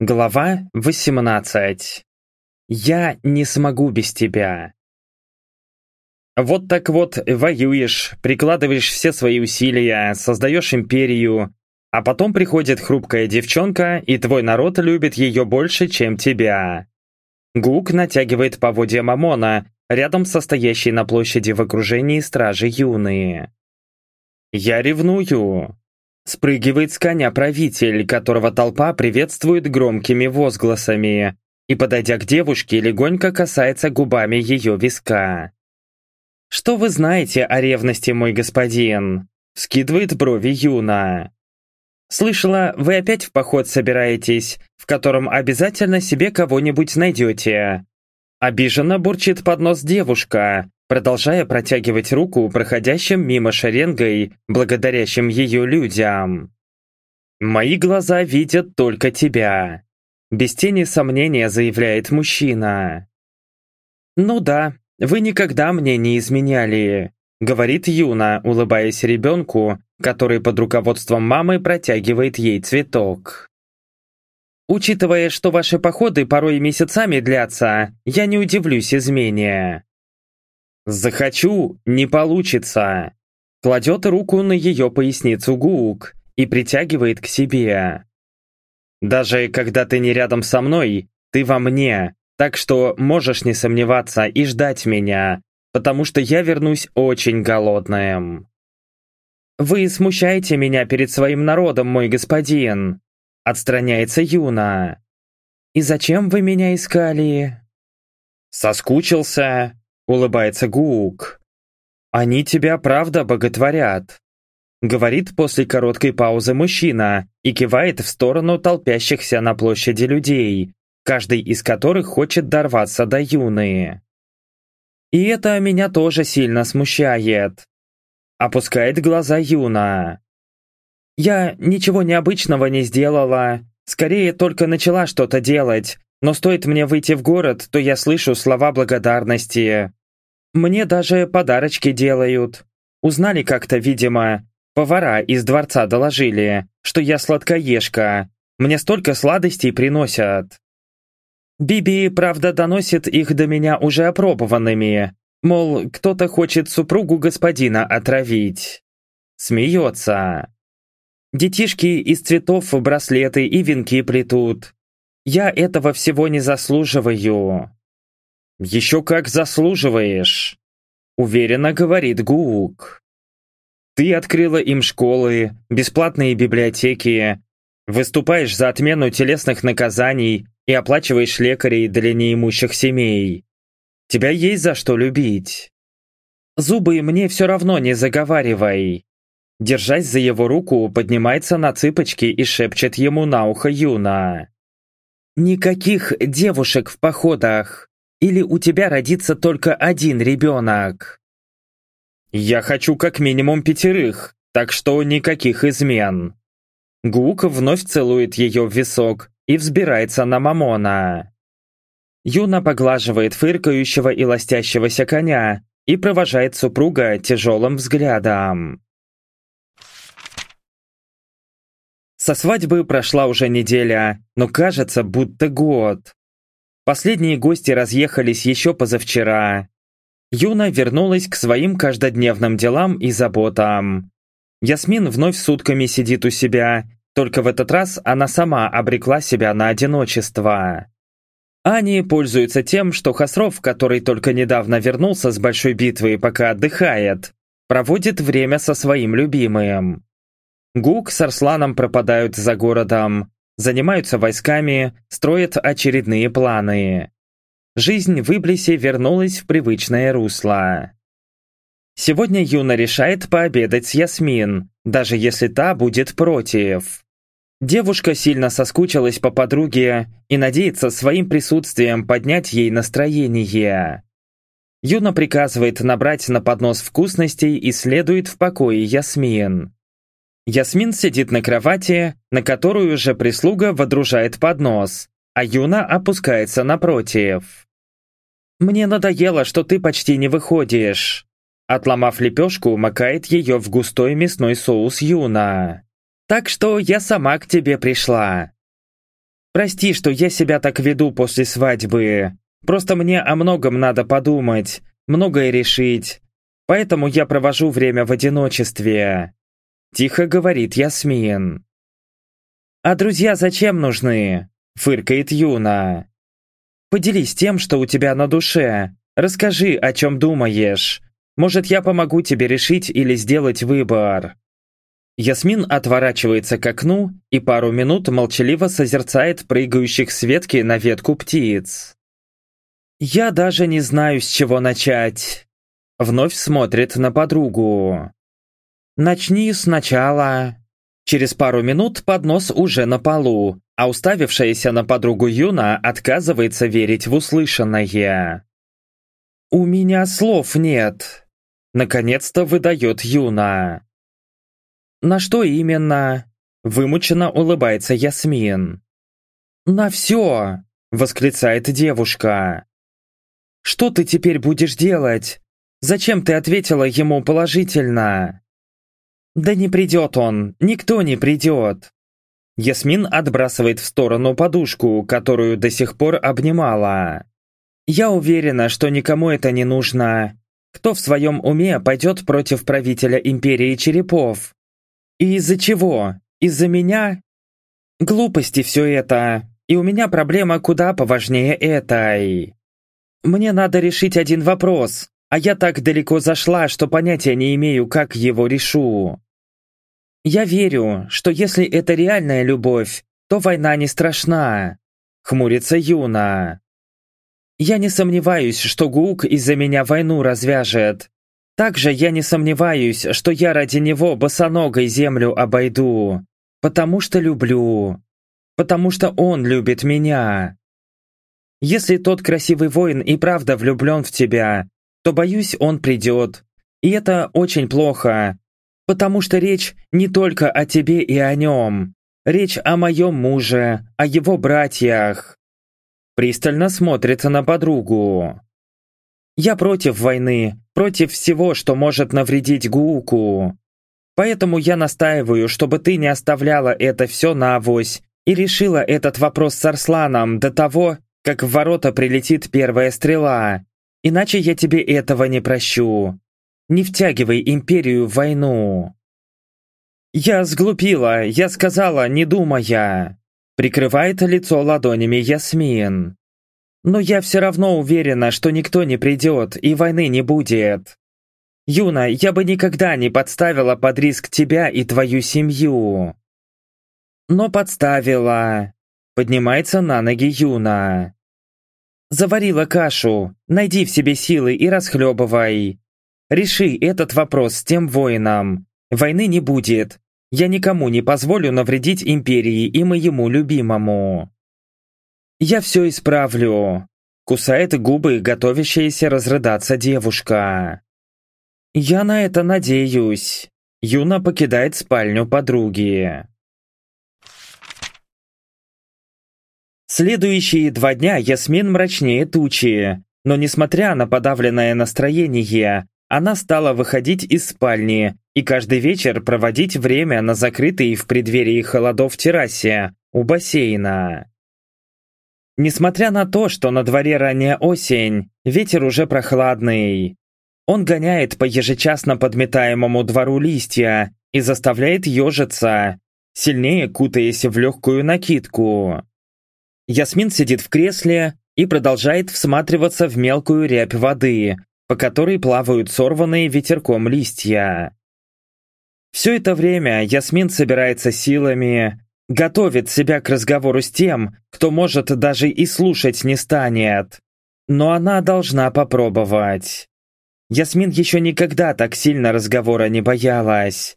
Глава 18. Я не смогу без тебя. Вот так вот воюешь, прикладываешь все свои усилия, создаешь империю, а потом приходит хрупкая девчонка, и твой народ любит ее больше, чем тебя. Гук натягивает поводья Мамона, рядом со стоящей на площади в окружении стражи юные. Я ревную. Спрыгивает с коня правитель, которого толпа приветствует громкими возгласами, и, подойдя к девушке, легонько касается губами ее виска. «Что вы знаете о ревности, мой господин?» Скидывает брови Юна. «Слышала, вы опять в поход собираетесь, в котором обязательно себе кого-нибудь найдете». Обиженно бурчит под нос девушка, продолжая протягивать руку проходящим мимо шеренгой, благодарящим ее людям. «Мои глаза видят только тебя», — без тени сомнения заявляет мужчина. «Ну да, вы никогда мне не изменяли», — говорит Юна, улыбаясь ребенку, который под руководством мамы протягивает ей цветок. «Учитывая, что ваши походы порой месяцами длятся, я не удивлюсь измене». «Захочу, не получится!» Кладет руку на ее поясницу Гук и притягивает к себе. «Даже когда ты не рядом со мной, ты во мне, так что можешь не сомневаться и ждать меня, потому что я вернусь очень голодным». «Вы смущаете меня перед своим народом, мой господин!» Отстраняется Юна. «И зачем вы меня искали?» «Соскучился», Улыбается Гук. «Они тебя правда боготворят», говорит после короткой паузы мужчина и кивает в сторону толпящихся на площади людей, каждый из которых хочет дорваться до юны. И это меня тоже сильно смущает. Опускает глаза Юна. Я ничего необычного не сделала, скорее только начала что-то делать, но стоит мне выйти в город, то я слышу слова благодарности. Мне даже подарочки делают. Узнали как-то, видимо. Повара из дворца доложили, что я сладкоежка. Мне столько сладостей приносят. Биби, правда, доносит их до меня уже опробованными. Мол, кто-то хочет супругу господина отравить. Смеется. Детишки из цветов браслеты и венки плетут. Я этого всего не заслуживаю. «Еще как заслуживаешь!» Уверенно говорит Гук. «Ты открыла им школы, бесплатные библиотеки, выступаешь за отмену телесных наказаний и оплачиваешь лекарей для неимущих семей. Тебя есть за что любить. Зубы мне все равно не заговаривай». Держась за его руку, поднимается на цыпочки и шепчет ему на ухо Юна. «Никаких девушек в походах. Или у тебя родится только один ребенок? Я хочу как минимум пятерых, так что никаких измен. Гук вновь целует ее в висок и взбирается на Мамона. Юна поглаживает фыркающего и ластящегося коня и провожает супруга тяжелым взглядом. Со свадьбы прошла уже неделя, но кажется, будто год. Последние гости разъехались еще позавчера. Юна вернулась к своим каждодневным делам и заботам. Ясмин вновь сутками сидит у себя, только в этот раз она сама обрекла себя на одиночество. Ани пользуется тем, что Хасров, который только недавно вернулся с большой битвы, пока отдыхает, проводит время со своим любимым. Гук с Арсланом пропадают за городом, занимаются войсками, строят очередные планы. Жизнь в Иблисе вернулась в привычное русло. Сегодня Юна решает пообедать с Ясмин, даже если та будет против. Девушка сильно соскучилась по подруге и надеется своим присутствием поднять ей настроение. Юна приказывает набрать на поднос вкусностей и следует в покое Ясмин. Ясмин сидит на кровати, на которую уже прислуга водружает поднос, а Юна опускается напротив. «Мне надоело, что ты почти не выходишь». Отломав лепешку, макает ее в густой мясной соус Юна. «Так что я сама к тебе пришла». Прости, что я себя так веду после свадьбы. Просто мне о многом надо подумать, многое решить. Поэтому я провожу время в одиночестве. Тихо говорит Ясмин. «А друзья зачем нужны?» – фыркает Юна. «Поделись тем, что у тебя на душе. Расскажи, о чем думаешь. Может, я помогу тебе решить или сделать выбор». Ясмин отворачивается к окну и пару минут молчаливо созерцает прыгающих с ветки на ветку птиц. «Я даже не знаю, с чего начать». Вновь смотрит на подругу. «Начни сначала». Через пару минут поднос уже на полу, а уставившаяся на подругу Юна отказывается верить в услышанное. «У меня слов нет», — наконец-то выдает Юна. «На что именно?» — вымученно улыбается Ясмин. «На все!» — восклицает девушка. «Что ты теперь будешь делать? Зачем ты ответила ему положительно?» «Да не придет он, никто не придет!» Ясмин отбрасывает в сторону подушку, которую до сих пор обнимала. «Я уверена, что никому это не нужно. Кто в своем уме пойдет против правителя Империи Черепов? И из-за чего? Из-за меня? Глупости все это. И у меня проблема куда поважнее этой. Мне надо решить один вопрос, а я так далеко зашла, что понятия не имею, как его решу. Я верю, что если это реальная любовь, то война не страшна. Хмурится Юна. Я не сомневаюсь, что Гук из-за меня войну развяжет. Также я не сомневаюсь, что я ради него босоногой землю обойду. Потому что люблю. Потому что он любит меня. Если тот красивый воин и правда влюблен в тебя, то, боюсь, он придет. И это очень плохо, Потому что речь не только о тебе и о нем. Речь о моем муже, о его братьях. Пристально смотрит на подругу. Я против войны, против всего, что может навредить Гуку. Поэтому я настаиваю, чтобы ты не оставляла это все на авось и решила этот вопрос с Арсланом до того, как в ворота прилетит первая стрела. Иначе я тебе этого не прощу. Не втягивай империю в войну. Я сглупила, я сказала, не думая. Прикрывает лицо ладонями Ясмин. Но я все равно уверена, что никто не придет и войны не будет. Юна, я бы никогда не подставила под риск тебя и твою семью. Но подставила. Поднимается на ноги Юна. Заварила кашу, найди в себе силы и расхлебывай. Реши этот вопрос с тем воином. Войны не будет. Я никому не позволю навредить империи и моему любимому. Я все исправлю. Кусает губы, готовящаяся разрыдаться девушка. Я на это надеюсь. Юна покидает спальню подруги. Следующие два дня Ясмин мрачнее тучи, но несмотря на подавленное настроение, она стала выходить из спальни и каждый вечер проводить время на закрытой в преддверии холодов террасе у бассейна. Несмотря на то, что на дворе ранняя осень, ветер уже прохладный. Он гоняет по ежечасно подметаемому двору листья и заставляет ежиться, сильнее кутаясь в легкую накидку. Ясмин сидит в кресле и продолжает всматриваться в мелкую рябь воды, по которой плавают сорванные ветерком листья. Все это время Ясмин собирается силами, готовит себя к разговору с тем, кто может даже и слушать не станет. Но она должна попробовать. Ясмин еще никогда так сильно разговора не боялась.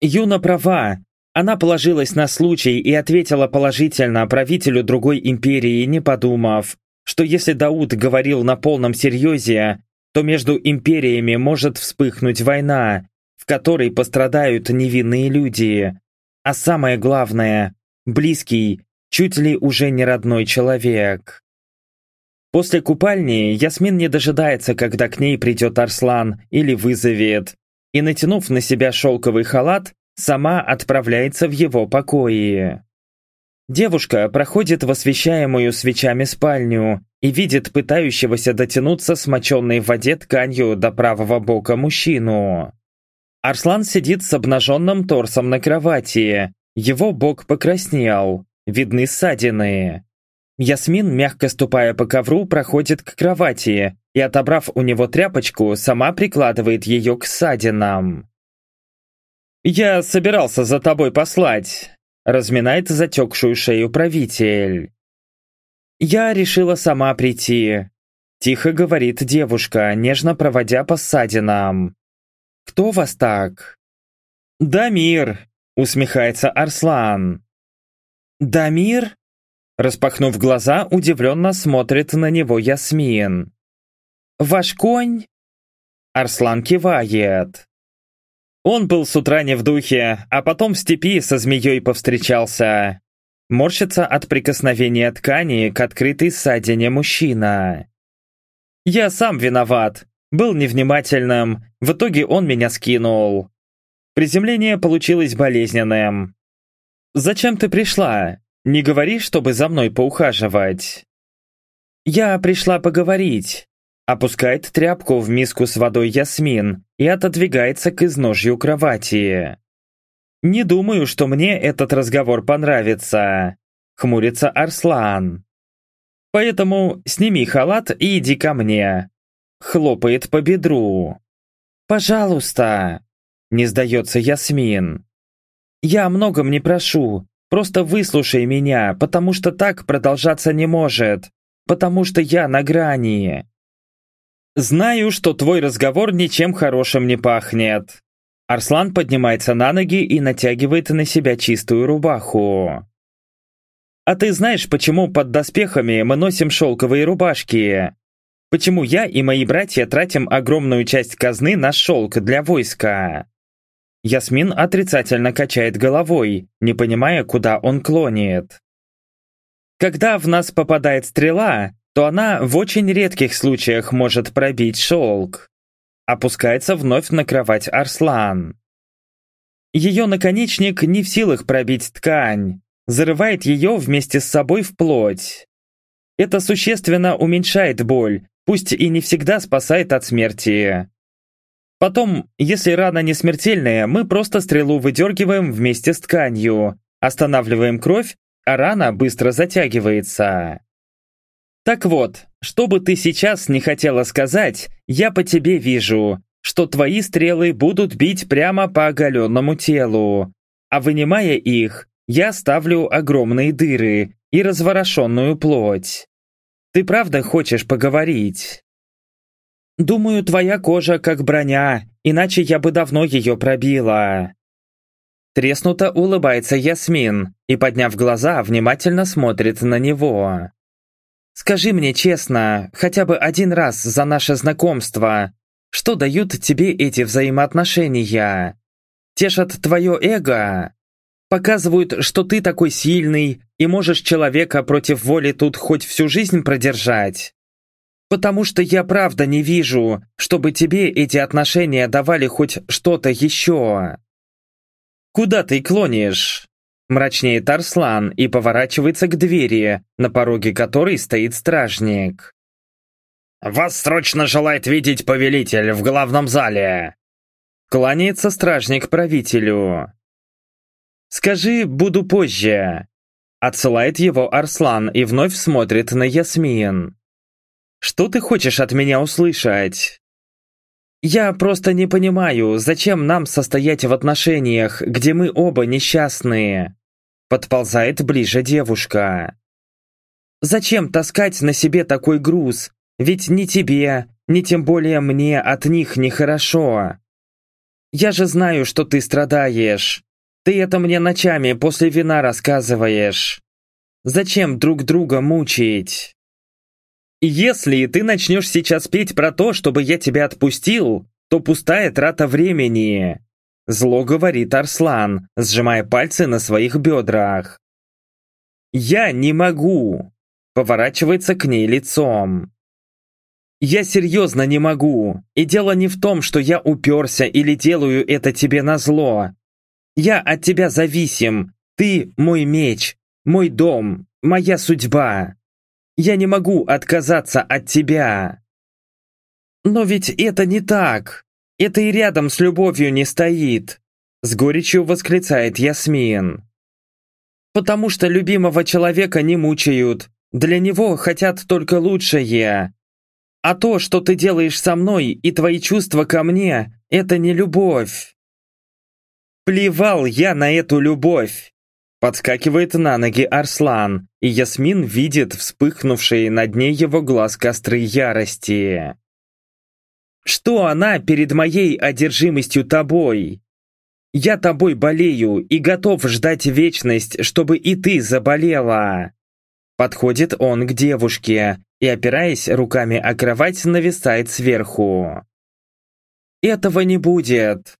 Юна права. Она положилась на случай и ответила положительно правителю другой империи, не подумав, что если Дауд говорил на полном серьезе, то между империями может вспыхнуть война, в которой пострадают невинные люди. А самое главное, близкий, чуть ли уже не родной человек. После купальни Ясмин не дожидается, когда к ней придет Арслан или вызовет, и, натянув на себя шелковый халат, сама отправляется в его покои. Девушка проходит в освещаемую свечами спальню и видит пытающегося дотянуться смоченной в воде тканью до правого бока мужчину. Арслан сидит с обнаженным торсом на кровати, его бок покраснел, видны ссадины. Ясмин, мягко ступая по ковру, проходит к кровати и, отобрав у него тряпочку, сама прикладывает ее к ссадинам. «Я собирался за тобой послать», — разминает затекшую шею правитель. «Я решила сама прийти», — тихо говорит девушка, нежно проводя по ссадинам. «Кто вас так?» «Дамир», — усмехается Арслан. «Дамир?» Распахнув глаза, удивленно смотрит на него Ясмин. «Ваш конь?» Арслан кивает. Он был с утра не в духе, а потом в степи со змеей повстречался. Морщится от прикосновения ткани к открытой ссадине мужчина. «Я сам виноват. Был невнимательным. В итоге он меня скинул. Приземление получилось болезненным. «Зачем ты пришла? Не говори, чтобы за мной поухаживать». «Я пришла поговорить». Опускает тряпку в миску с водой Ясмин и отодвигается к изножью кровати. «Не думаю, что мне этот разговор понравится», — хмурится Арслан. «Поэтому сними халат и иди ко мне», — хлопает по бедру. «Пожалуйста», — не сдается Ясмин. «Я о многом не прошу, просто выслушай меня, потому что так продолжаться не может, потому что я на грани». «Знаю, что твой разговор ничем хорошим не пахнет», Арслан поднимается на ноги и натягивает на себя чистую рубаху. «А ты знаешь, почему под доспехами мы носим шелковые рубашки? Почему я и мои братья тратим огромную часть казны на шелк для войска?» Ясмин отрицательно качает головой, не понимая, куда он клонит. «Когда в нас попадает стрела, то она в очень редких случаях может пробить шелк опускается вновь на кровать Арслан. Ее наконечник не в силах пробить ткань, зарывает ее вместе с собой в плоть. Это существенно уменьшает боль, пусть и не всегда спасает от смерти. Потом, если рана не смертельная, мы просто стрелу выдергиваем вместе с тканью, останавливаем кровь, а рана быстро затягивается. Так вот, что бы ты сейчас не хотела сказать, я по тебе вижу, что твои стрелы будут бить прямо по оголенному телу, а вынимая их, я ставлю огромные дыры и разворошенную плоть. Ты правда хочешь поговорить? Думаю, твоя кожа как броня, иначе я бы давно ее пробила. Треснуто улыбается Ясмин и, подняв глаза, внимательно смотрит на него. Скажи мне честно, хотя бы один раз за наше знакомство, что дают тебе эти взаимоотношения? Тешат твое эго? Показывают, что ты такой сильный и можешь человека против воли тут хоть всю жизнь продержать? Потому что я правда не вижу, чтобы тебе эти отношения давали хоть что-то еще. Куда ты клонишь? Мрачнеет Арслан и поворачивается к двери, на пороге которой стоит стражник. «Вас срочно желает видеть повелитель в главном зале!» Кланяется стражник правителю. «Скажи, буду позже!» Отсылает его Арслан и вновь смотрит на Ясмин. «Что ты хочешь от меня услышать?» «Я просто не понимаю, зачем нам состоять в отношениях, где мы оба несчастные?» Подползает ближе девушка. «Зачем таскать на себе такой груз? Ведь ни тебе, ни тем более мне от них нехорошо. Я же знаю, что ты страдаешь. Ты это мне ночами после вина рассказываешь. Зачем друг друга мучить?» Если ты начнешь сейчас петь про то, чтобы я тебя отпустил, то пустая трата времени. Зло говорит Арслан, сжимая пальцы на своих бедрах. «Я не могу!» Поворачивается к ней лицом. «Я серьезно не могу, и дело не в том, что я уперся или делаю это тебе назло. Я от тебя зависим, ты мой меч, мой дом, моя судьба. Я не могу отказаться от тебя. Но ведь это не так. Это и рядом с любовью не стоит. С горечью восклицает Ясмин. Потому что любимого человека не мучают. Для него хотят только лучшее. А то, что ты делаешь со мной и твои чувства ко мне, это не любовь. Плевал я на эту любовь. Подскакивает на ноги Арслан, и Ясмин видит вспыхнувшие на дне его глаз костры ярости. Что она перед моей одержимостью тобой? Я тобой болею и готов ждать вечность, чтобы и ты заболела. Подходит он к девушке и, опираясь руками о кровать, нависает сверху. Этого не будет.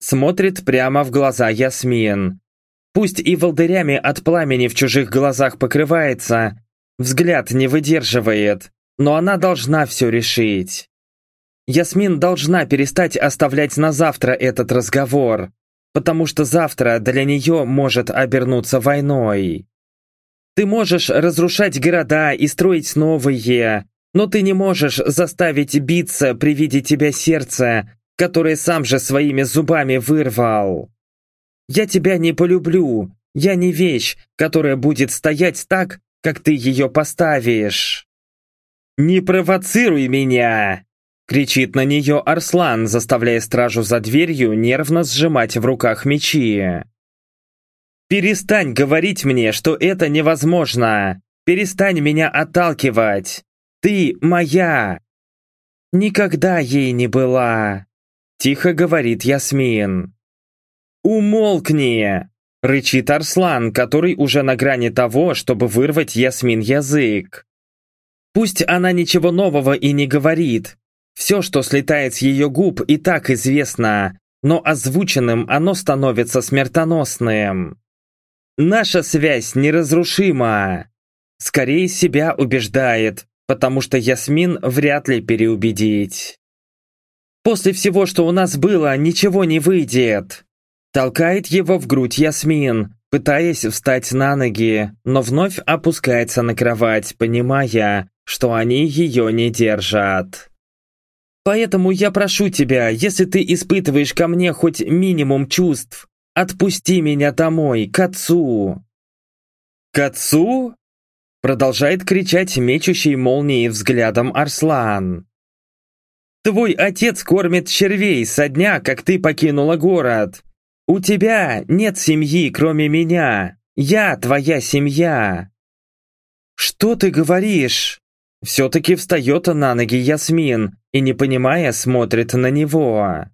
Смотрит прямо в глаза Ясмин. Пусть и волдырями от пламени в чужих глазах покрывается, взгляд не выдерживает, но она должна все решить. Ясмин должна перестать оставлять на завтра этот разговор, потому что завтра для нее может обернуться войной. Ты можешь разрушать города и строить новые, но ты не можешь заставить биться при виде тебя сердце, которое сам же своими зубами вырвал. Я тебя не полюблю, я не вещь, которая будет стоять так, как ты ее поставишь. «Не провоцируй меня!» Кричит на нее Арслан, заставляя стражу за дверью нервно сжимать в руках мечи. «Перестань говорить мне, что это невозможно! Перестань меня отталкивать! Ты моя!» «Никогда ей не была!» Тихо говорит Ясмин. «Умолкни!» Рычит Арслан, который уже на грани того, чтобы вырвать Ясмин язык. Пусть она ничего нового и не говорит. Все, что слетает с ее губ, и так известно, но озвученным оно становится смертоносным. Наша связь неразрушима. Скорее себя убеждает, потому что Ясмин вряд ли переубедить. После всего, что у нас было, ничего не выйдет. Толкает его в грудь Ясмин, пытаясь встать на ноги, но вновь опускается на кровать, понимая, что они ее не держат. Поэтому я прошу тебя, если ты испытываешь ко мне хоть минимум чувств, отпусти меня домой, к отцу. К отцу? Продолжает кричать мечущий молнией взглядом Арслан. Твой отец кормит червей со дня, как ты покинула город. У тебя нет семьи, кроме меня. Я твоя семья. Что ты говоришь? Все-таки встает на ноги Ясмин и, не понимая, смотрит на него.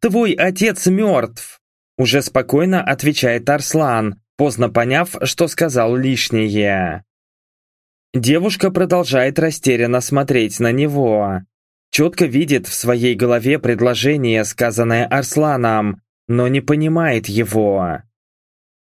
«Твой отец мертв!» Уже спокойно отвечает Арслан, поздно поняв, что сказал лишнее. Девушка продолжает растерянно смотреть на него четко видит в своей голове предложение, сказанное Арсланом, но не понимает его.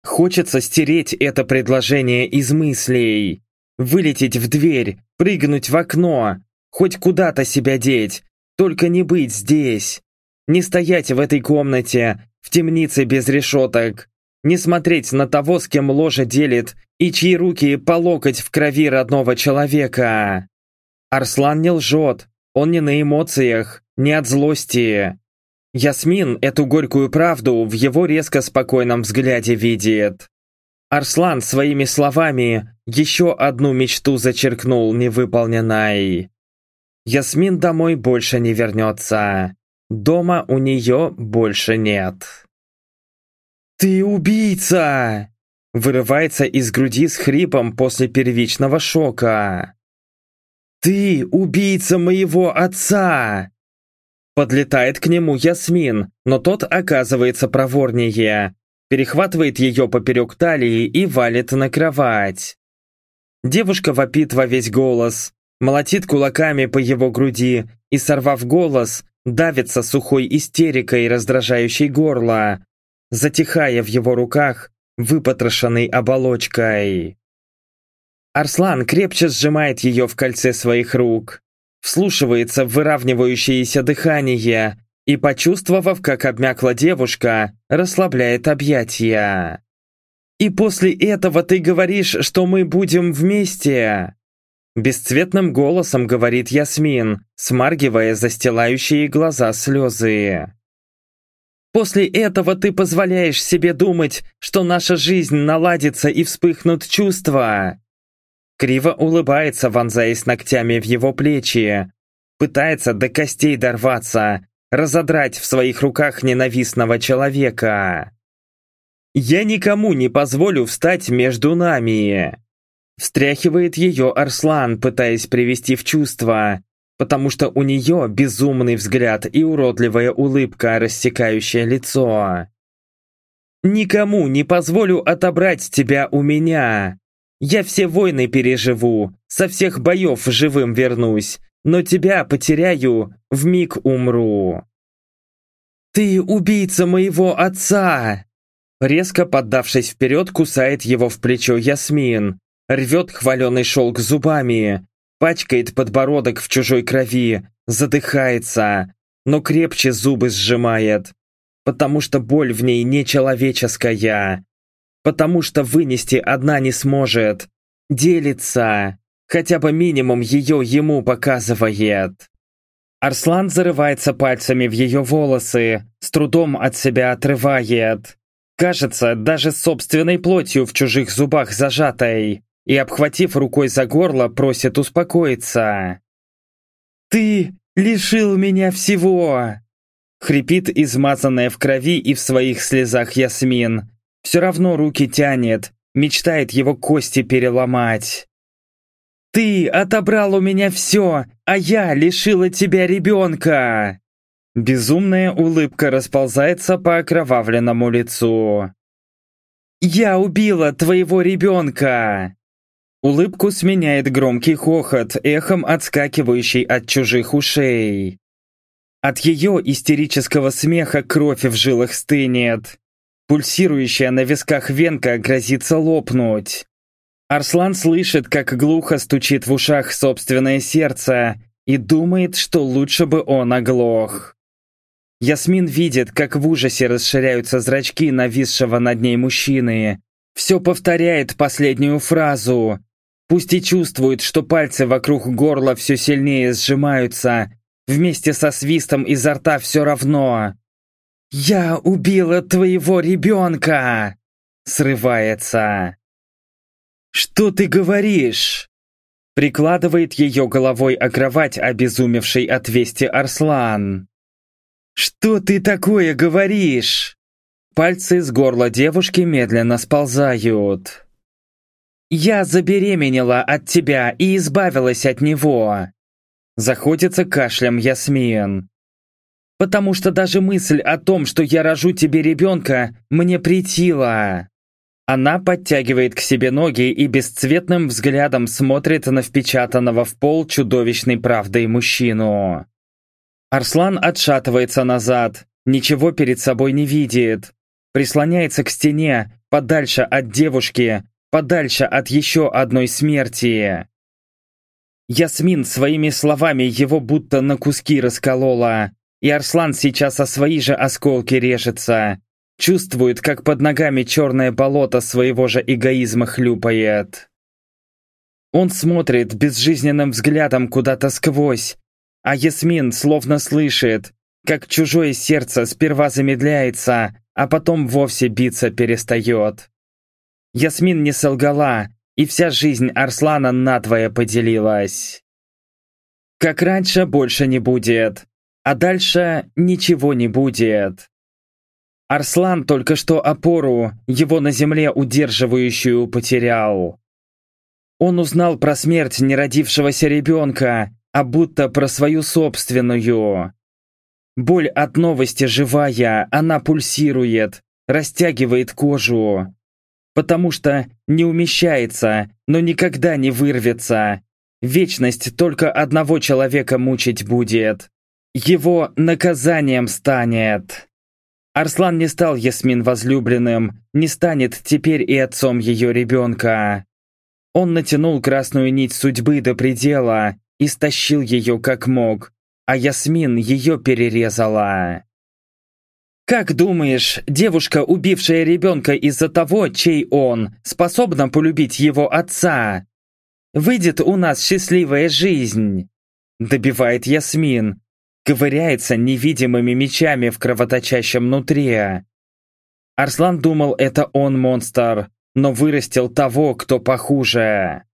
Хочется стереть это предложение из мыслей, вылететь в дверь, прыгнуть в окно, хоть куда-то себя деть, только не быть здесь, не стоять в этой комнате, в темнице без решеток, не смотреть на того, с кем ложе делит, и чьи руки по локоть в крови родного человека. Арслан не лжет, он не на эмоциях, не от злости. Ясмин эту горькую правду в его резко спокойном взгляде видит. Арслан своими словами еще одну мечту зачеркнул невыполненной. Ясмин домой больше не вернется. Дома у нее больше нет. «Ты убийца!» Вырывается из груди с хрипом после первичного шока. «Ты убийца моего отца!» Подлетает к нему Ясмин, но тот оказывается проворнее. Перехватывает ее поперек талии и валит на кровать. Девушка вопит во весь голос, молотит кулаками по его груди и, сорвав голос, давится сухой истерикой, раздражающей горло, затихая в его руках, выпотрошенной оболочкой. Арслан крепче сжимает ее в кольце своих рук, вслушивается в выравнивающееся дыхание и, почувствовав, как обмякла девушка, расслабляет объятия. «И после этого ты говоришь, что мы будем вместе?» Бесцветным голосом говорит Ясмин, смаргивая застилающие глаза слезы. «После этого ты позволяешь себе думать, что наша жизнь наладится и вспыхнут чувства!» Криво улыбается, вонзаясь ногтями в его плечи. Пытается до костей дорваться, разодрать в своих руках ненавистного человека. «Я никому не позволю встать между нами!» Встряхивает ее Арслан, пытаясь привести в чувство, потому что у нее безумный взгляд и уродливая улыбка, рассекающая лицо. «Никому не позволю отобрать тебя у меня. Я все войны переживу, со всех боев живым вернусь, но тебя потеряю, в миг умру». «Ты убийца моего отца!» Резко поддавшись вперед, кусает его в плечо Ясмин, рвет хваленый шелк зубами, пачкает подбородок в чужой крови, задыхается, но крепче зубы сжимает, потому что боль в ней нечеловеческая, потому что вынести одна не сможет, делится, хотя бы минимум ее ему показывает. Арслан зарывается пальцами в ее волосы, с трудом от себя отрывает. Кажется, даже собственной плотью в чужих зубах зажатой и, обхватив рукой за горло, просит успокоиться. «Ты лишил меня всего!» Хрипит измазанная в крови и в своих слезах Ясмин. Все равно руки тянет, мечтает его кости переломать. «Ты отобрал у меня все, а я лишила тебя ребенка!» Безумная улыбка расползается по окровавленному лицу. «Я убила твоего ребенка!» Улыбку сменяет громкий хохот, эхом отскакивающий от чужих ушей. От ее истерического смеха кровь в жилах стынет. Пульсирующая на висках венка грозится лопнуть. Арслан слышит, как глухо стучит в ушах собственное сердце и думает, что лучше бы он оглох. Ясмин видит, как в ужасе расширяются зрачки нависшего над ней мужчины. Все повторяет последнюю фразу, Пусть и чувствует, что пальцы вокруг горла все сильнее сжимаются, вместе со свистом изо рта все равно. «Я убила твоего ребенка!» Срывается. «Что ты говоришь?» Прикладывает ее головой о кровать обезумевший от вести Арслан. «Что ты такое говоришь?» Пальцы с горла девушки медленно сползают. «Я забеременела от тебя и избавилась от него!» Заходится кашлем Ясмин. «Потому что даже мысль о том, что я рожу тебе ребенка, мне притила!» Она подтягивает к себе ноги и бесцветным взглядом смотрит на впечатанного в пол чудовищной правдой мужчину. Арслан отшатывается назад, ничего перед собой не видит. Прислоняется к стене, подальше от девушки, подальше от еще одной смерти. Ясмин своими словами его будто на куски расколола, и Арслан сейчас о свои же осколки режется, чувствует, как под ногами черное болото своего же эгоизма хлюпает. Он смотрит безжизненным взглядом куда-то сквозь, а Ясмин словно слышит, как чужое сердце сперва замедляется, а потом вовсе биться перестает. Ясмин не солгала, и вся жизнь Арслана надвое поделилась. Как раньше больше не будет, а дальше ничего не будет. Арслан только что опору, его на земле удерживающую, потерял. Он узнал про смерть неродившегося ребенка, а будто про свою собственную. Боль от новости живая, она пульсирует, растягивает кожу потому что не умещается, но никогда не вырвется. Вечность только одного человека мучить будет. Его наказанием станет. Арслан не стал Ясмин возлюбленным, не станет теперь и отцом ее ребенка. Он натянул красную нить судьбы до предела и стащил ее как мог, а Ясмин ее перерезала. Как думаешь, девушка, убившая ребенка из-за того, чей он, способна полюбить его отца? Выйдет у нас счастливая жизнь!» Добивает Ясмин. Ковыряется невидимыми мечами в кровоточащем нутре. Арслан думал, это он монстр, но вырастил того, кто похуже.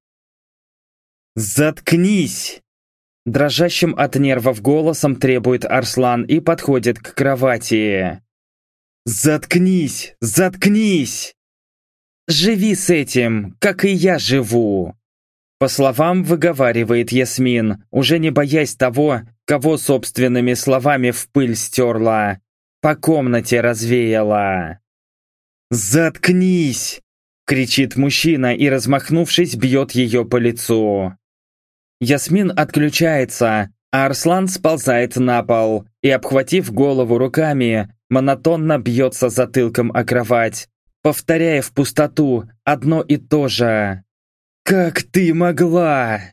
«Заткнись!» Дрожащим от нервов голосом требует Арслан и подходит к кровати. «Заткнись! Заткнись!» «Живи с этим, как и я живу!» По словам выговаривает Ясмин, уже не боясь того, кого собственными словами в пыль стерла, по комнате развеяла. «Заткнись!» — кричит мужчина и, размахнувшись, бьет ее по лицу. Ясмин отключается, а Арслан сползает на пол и, обхватив голову руками, монотонно бьется затылком о кровать, повторяя в пустоту одно и то же. «Как ты могла?»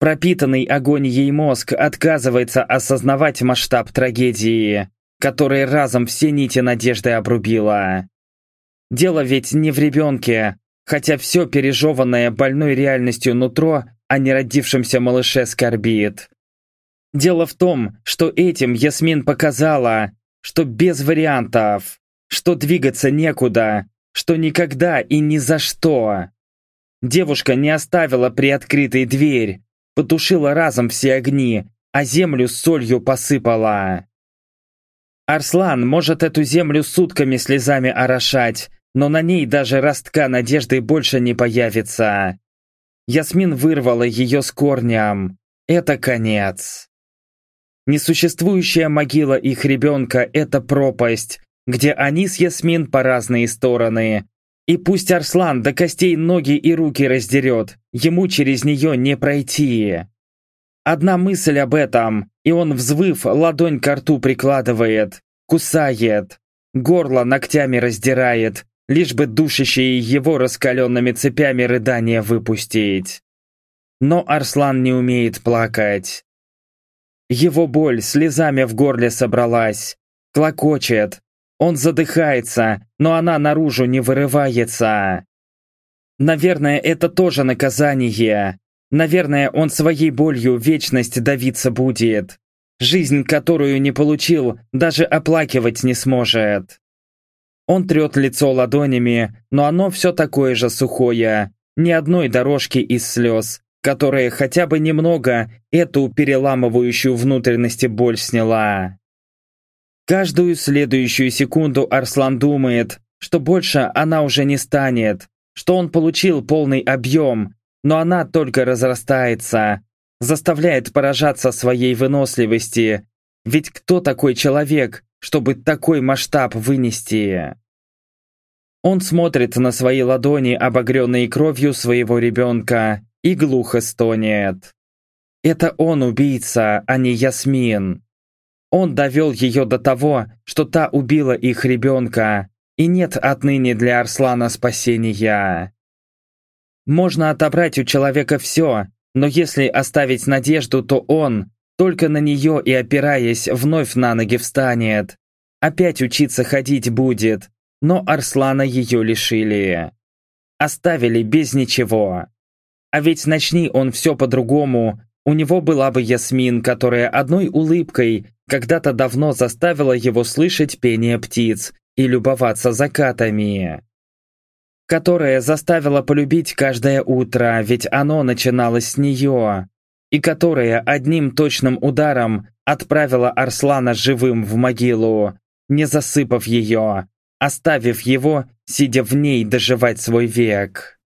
Пропитанный агонией мозг отказывается осознавать масштаб трагедии, которая разом все нити надежды обрубила. Дело ведь не в ребенке, хотя все пережеванное больной реальностью нутро о неродившемся малыше скорбит. Дело в том, что этим Ясмин показала, что без вариантов, что двигаться некуда, что никогда и ни за что. Девушка не оставила приоткрытой дверь, потушила разом все огни, а землю солью посыпала. Арслан может эту землю сутками слезами орошать, но на ней даже ростка надежды больше не появится. Ясмин вырвала ее с корнем. Это конец. Несуществующая могила их ребенка – это пропасть, где они с Ясмин по разные стороны, и пусть Арслан до костей ноги и руки раздерет, ему через нее не пройти. Одна мысль об этом, и он, взвыв, ладонь к рту прикладывает, кусает, горло ногтями раздирает, лишь бы душащие его раскаленными цепями рыдания выпустить. Но Арслан не умеет плакать. Его боль слезами в горле собралась, клокочет, он задыхается, но она наружу не вырывается. Наверное, это тоже наказание. Наверное, он своей болью вечность давиться будет. Жизнь, которую не получил, даже оплакивать не сможет. Он трет лицо ладонями, но оно все такое же сухое. Ни одной дорожки из слез, которая хотя бы немного эту переламывающую внутренности боль сняла. Каждую следующую секунду Арслан думает, что больше она уже не станет, что он получил полный объем, но она только разрастается, заставляет поражаться своей выносливости. Ведь кто такой человек, чтобы такой масштаб вынести? Он смотрит на свои ладони, обогренные кровью своего ребенка, и глухо стонет. Это он убийца, а не Ясмин. Он довел ее до того, что та убила их ребенка, и нет отныне для Арслана спасения. Можно отобрать у человека все, но если оставить надежду, то он, только на нее и опираясь, вновь на ноги встанет. Опять учиться ходить будет, но Арслана ее лишили. Оставили без ничего. А ведь начни он все по-другому, у него была бы Ясмин, которая одной улыбкой когда-то давно заставила его слышать пение птиц и любоваться закатами. Которая заставила полюбить каждое утро, ведь оно начиналось с нее. И которая одним точным ударом отправила Арслана живым в могилу, не засыпав ее, оставив его, сидя в ней, доживать свой век.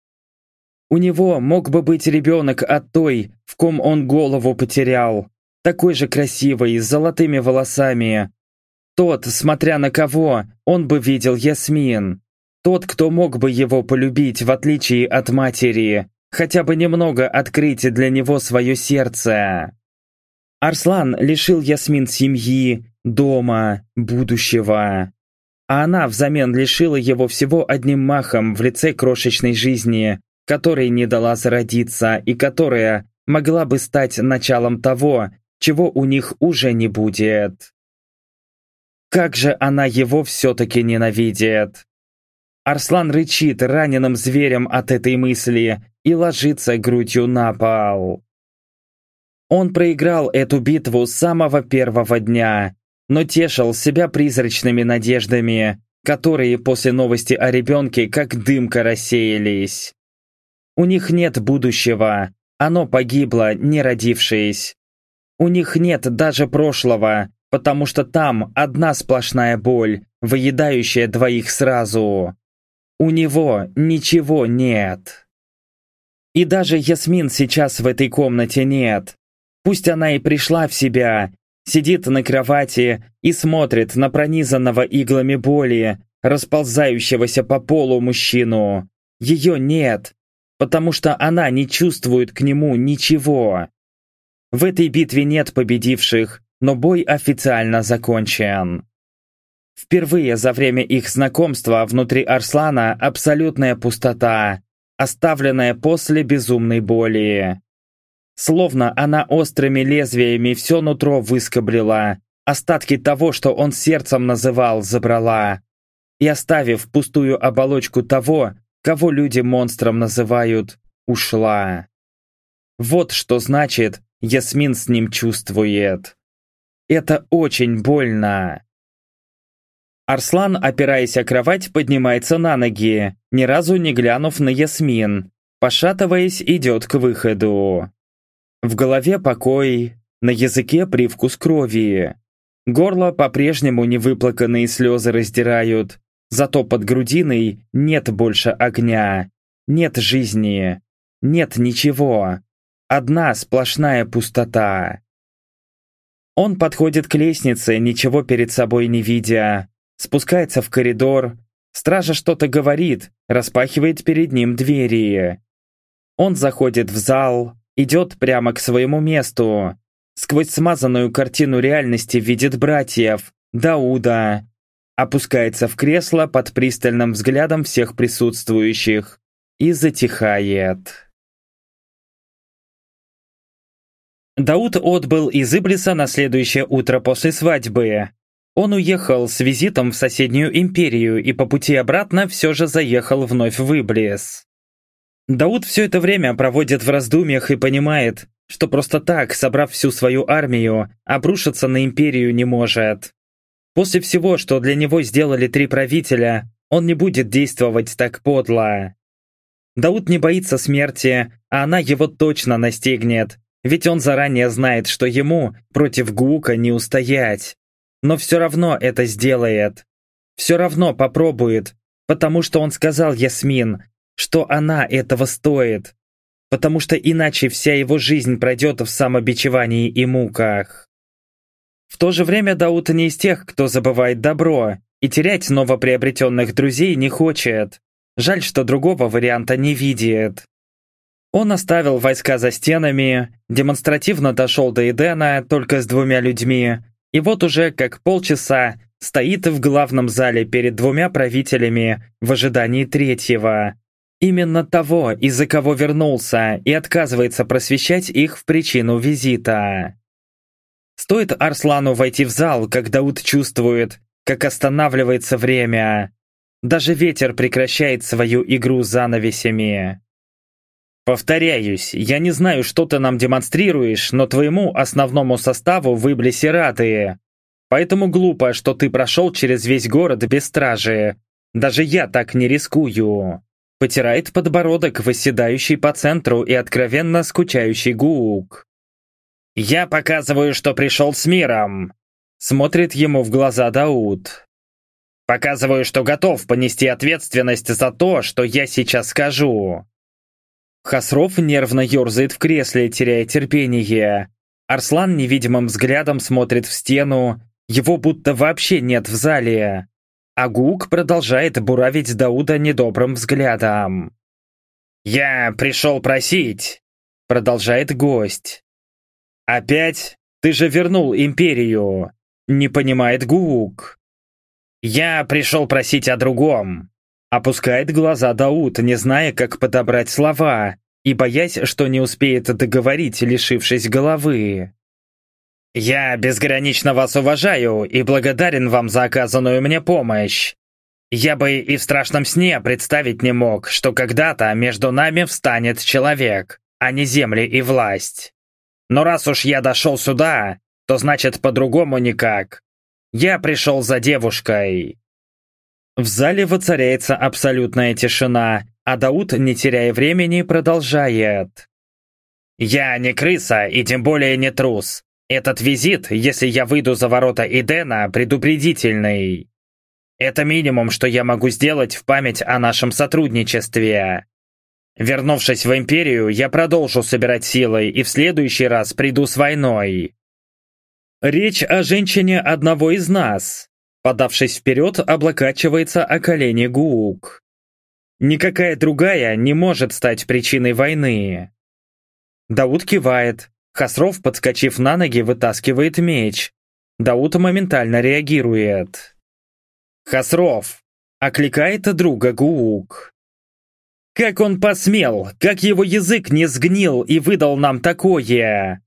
У него мог бы быть ребенок от той, в ком он голову потерял, такой же красивый, с золотыми волосами. Тот, смотря на кого, он бы видел Ясмин. Тот, кто мог бы его полюбить, в отличие от матери, хотя бы немного открыть для него свое сердце. Арслан лишил Ясмин семьи, дома, будущего. А она взамен лишила его всего одним махом в лице крошечной жизни, которой не дала зародиться и которая могла бы стать началом того, чего у них уже не будет. Как же она его все-таки ненавидит! Арслан рычит раненым зверем от этой мысли и ложится грудью на пол. Он проиграл эту битву с самого первого дня, но тешил себя призрачными надеждами, которые после новости о ребенке как дымка рассеялись. У них нет будущего, оно погибло, не родившись. У них нет даже прошлого, потому что там одна сплошная боль, выедающая двоих сразу. У него ничего нет. И даже Ясмин сейчас в этой комнате нет. Пусть она и пришла в себя, сидит на кровати и смотрит на пронизанного иглами боли, расползающегося по полу мужчину. Ее нет, потому что она не чувствует к нему ничего. В этой битве нет победивших, но бой официально закончен. Впервые за время их знакомства внутри Арслана абсолютная пустота, оставленная после безумной боли. Словно она острыми лезвиями все нутро выскоблила, остатки того, что он сердцем называл, забрала. И оставив пустую оболочку того, кого люди монстром называют, ушла. Вот что значит, Ясмин с ним чувствует. Это очень больно. Арслан, опираясь о кровать, поднимается на ноги, ни разу не глянув на Ясмин. Пошатываясь, идет к выходу. В голове покой, на языке привкус крови. Горло по-прежнему невыплаканные слезы раздирают, зато под грудиной нет больше огня, нет жизни, нет ничего. Одна сплошная пустота. Он подходит к лестнице, ничего перед собой не видя, спускается в коридор, стража что-то говорит, распахивает перед ним двери. Он заходит в зал, идет прямо к своему месту. Сквозь смазанную картину реальности видит братьев, Дауда. Опускается в кресло под пристальным взглядом всех присутствующих и затихает. Дауд отбыл из Иблиса на следующее утро после свадьбы. Он уехал с визитом в соседнюю империю и по пути обратно все же заехал вновь в Иблис. Дауд все это время проводит в раздумьях и понимает, что просто так, собрав всю свою армию, обрушиться на империю не может. После всего, что для него сделали три правителя, он не будет действовать так подло. Дауд не боится смерти, а она его точно настигнет, ведь он заранее знает, что ему против Гука не устоять. Но все равно это сделает. Все равно попробует, потому что он сказал Ясмин, что она этого стоит, потому что иначе вся его жизнь пройдет в самобичевании и муках. В то же время Дауд не из тех, кто забывает добро, и терять новоприобретенных друзей не хочет. Жаль, что другого варианта не видит. Он оставил войска за стенами, демонстративно дошел до Эдена только с двумя людьми, и вот уже как полчаса стоит в главном зале перед двумя правителями в ожидании третьего. Именно того, из-за кого вернулся, и отказывается просвещать их в причину визита. Стоит Арслану войти в зал, как Дауд чувствует, как останавливается время. Даже ветер прекращает свою игру занавесями. Повторяюсь, я не знаю, что ты нам демонстрируешь, но твоему основному составу выблеси рады. Поэтому глупо, что ты прошел через весь город без стражи. Даже я так не рискую. Потирает подбородок, восседающий по центру и откровенно скучающий Гук. «Я показываю, что пришел с миром!» Смотрит ему в глаза Дауд. «Показываю, что готов понести ответственность за то, что я сейчас скажу!» Хасров нервно ерзает в кресле, теряя терпение. Арслан невидимым взглядом смотрит в стену, его будто вообще нет в зале. Агук продолжает буравить Дауда недобрым взглядом. «Я пришел просить», — продолжает гость. «Опять? Ты же вернул империю», — не понимает Гук. «Я пришел просить о другом», — опускает глаза Дауд, не зная, как подобрать слова, и боясь, что не успеет договорить, лишившись головы. «Я безгранично вас уважаю и благодарен вам за оказанную мне помощь. Я бы и в страшном сне представить не мог, что когда-то между нами встанет человек, а не земли и власть. Но раз уж я дошел сюда, то значит по-другому никак. Я пришел за девушкой». В зале воцаряется абсолютная тишина, а Дауд, не теряя времени, продолжает. «Я не крыса и тем более не трус. Этот визит, если я выйду за ворота Идена, предупредительный. Это минимум, что я могу сделать в память о нашем сотрудничестве. Вернувшись в Империю, я продолжу собирать силы и в следующий раз приду с войной. Речь о женщине одного из нас. Подавшись вперед, облокачивается о колени Гуук. Никакая другая не может стать причиной войны. Дауд кивает, Хасров, подскочив на ноги, вытаскивает меч. Дауд моментально реагирует. «Хасров!» — окликает друга Гуук. «Как он посмел! Как его язык не сгнил и выдал нам такое!»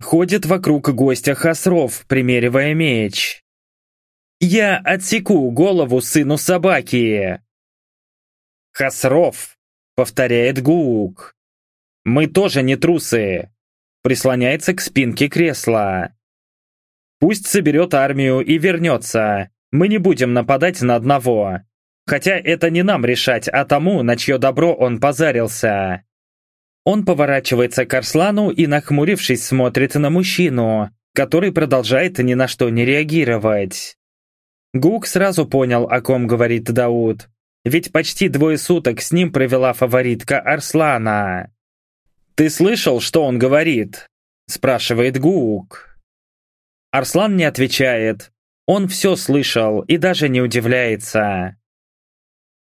Ходит вокруг гостя Хасров, примеривая меч. «Я отсеку голову сыну собаки!» «Хасров!» — повторяет Гуук. «Мы тоже не трусы прислоняется к спинке кресла. Пусть соберет армию и вернется. Мы не будем нападать на одного. Хотя это не нам решать, а тому, на чье добро он позарился. Он поворачивается к Арслану и, нахмурившись, смотрит на мужчину, который продолжает ни на что не реагировать. Гук сразу понял, о ком говорит Дауд. Ведь почти двое суток с ним провела фаворитка Арслана. «Ты слышал, что он говорит?» спрашивает Гук. Арслан не отвечает. Он все слышал и даже не удивляется.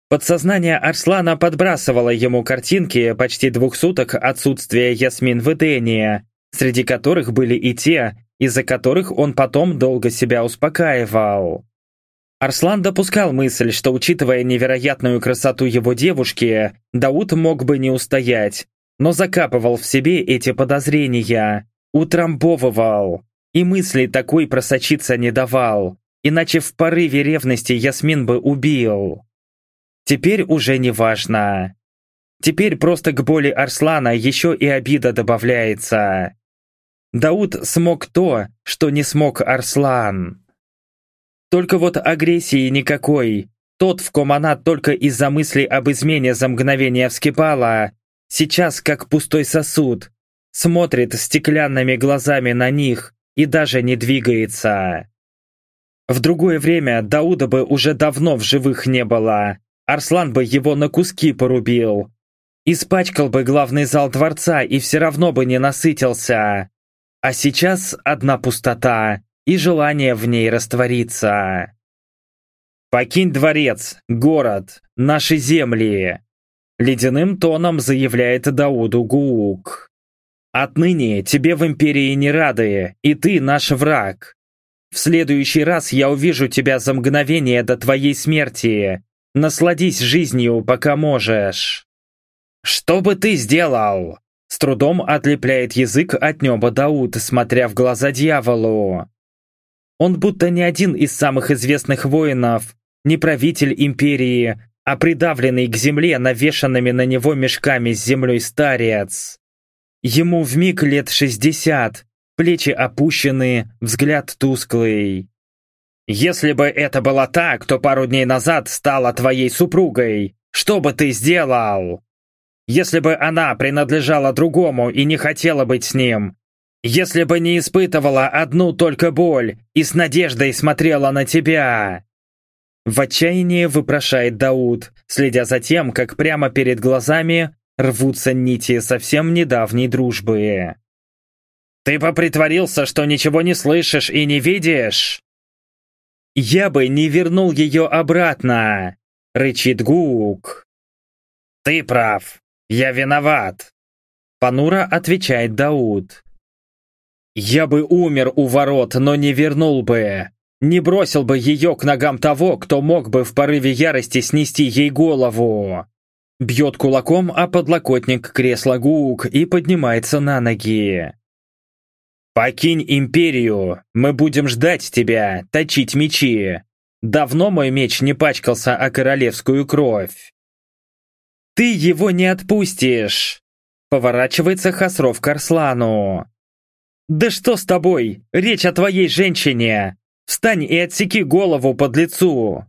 Подсознание Арслана подбрасывало ему картинки почти двух суток отсутствия Ясмин в Эдене, среди которых были и те, из-за которых он потом долго себя успокаивал. Арслан допускал мысль, что, учитывая невероятную красоту его девушки, Дауд мог бы не устоять, но закапывал в себе эти подозрения, утрамбовывал и мысли такой просочиться не давал, иначе в порыве ревности Ясмин бы убил. Теперь уже не важно. Теперь просто к боли Арслана еще и обида добавляется. Дауд смог то, что не смог Арслан. Только вот агрессии никакой. Тот, в ком она только из-за мысли об измене за мгновение вскипала, Сейчас как пустой сосуд. Смотрит стеклянными глазами на них и даже не двигается. В другое время Дауда бы уже давно в живых не было. Арслан бы его на куски порубил. Испачкал бы главный зал дворца и все равно бы не насытился. А сейчас одна пустота и желание в ней раствориться. «Покинь дворец, город, наши земли!» Ледяным тоном заявляет Дауду Гуук. «Отныне тебе в Империи не рады, и ты наш враг. В следующий раз я увижу тебя за мгновение до твоей смерти. Насладись жизнью, пока можешь». «Что бы ты сделал?» С трудом отлепляет язык от неба Дауд, смотря в глаза дьяволу. Он будто не один из самых известных воинов, не правитель империи, а придавленный к земле навешанными на него мешками с землей старец. Ему в миг лет шестьдесят, плечи опущены, взгляд тусклый. «Если бы это было так, то пару дней назад стала твоей супругой. Что бы ты сделал? Если бы она принадлежала другому и не хотела быть с ним, если бы не испытывала одну только боль и с надеждой смотрела на тебя, в отчаянии выпрошает Дауд, следя за тем, как прямо перед глазами рвутся нити совсем недавней дружбы. «Ты попритворился, что ничего не слышишь и не видишь?» «Я бы не вернул ее обратно!» — рычит Гук. «Ты прав. Я виноват!» Панура отвечает Дауд. «Я бы умер у ворот, но не вернул бы не бросил бы ее к ногам того, кто мог бы в порыве ярости снести ей голову. Бьет кулаком о подлокотник кресла Гук и поднимается на ноги. «Покинь империю, мы будем ждать тебя, точить мечи. Давно мой меч не пачкался о королевскую кровь». «Ты его не отпустишь!» Поворачивается Хасров к Арслану. «Да что с тобой? Речь о твоей женщине! Встань и отсеки голову под лицу!»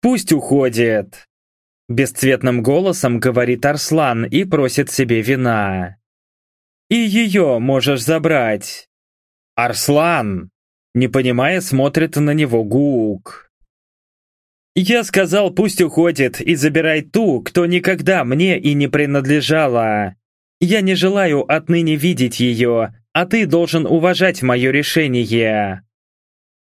«Пусть уходит!» Бесцветным голосом говорит Арслан и просит себе вина. «И ее можешь забрать!» «Арслан!» Не понимая, смотрит на него Гук. «Я сказал, пусть уходит и забирает ту, кто никогда мне и не принадлежала. Я не желаю отныне видеть ее, а ты должен уважать мое решение».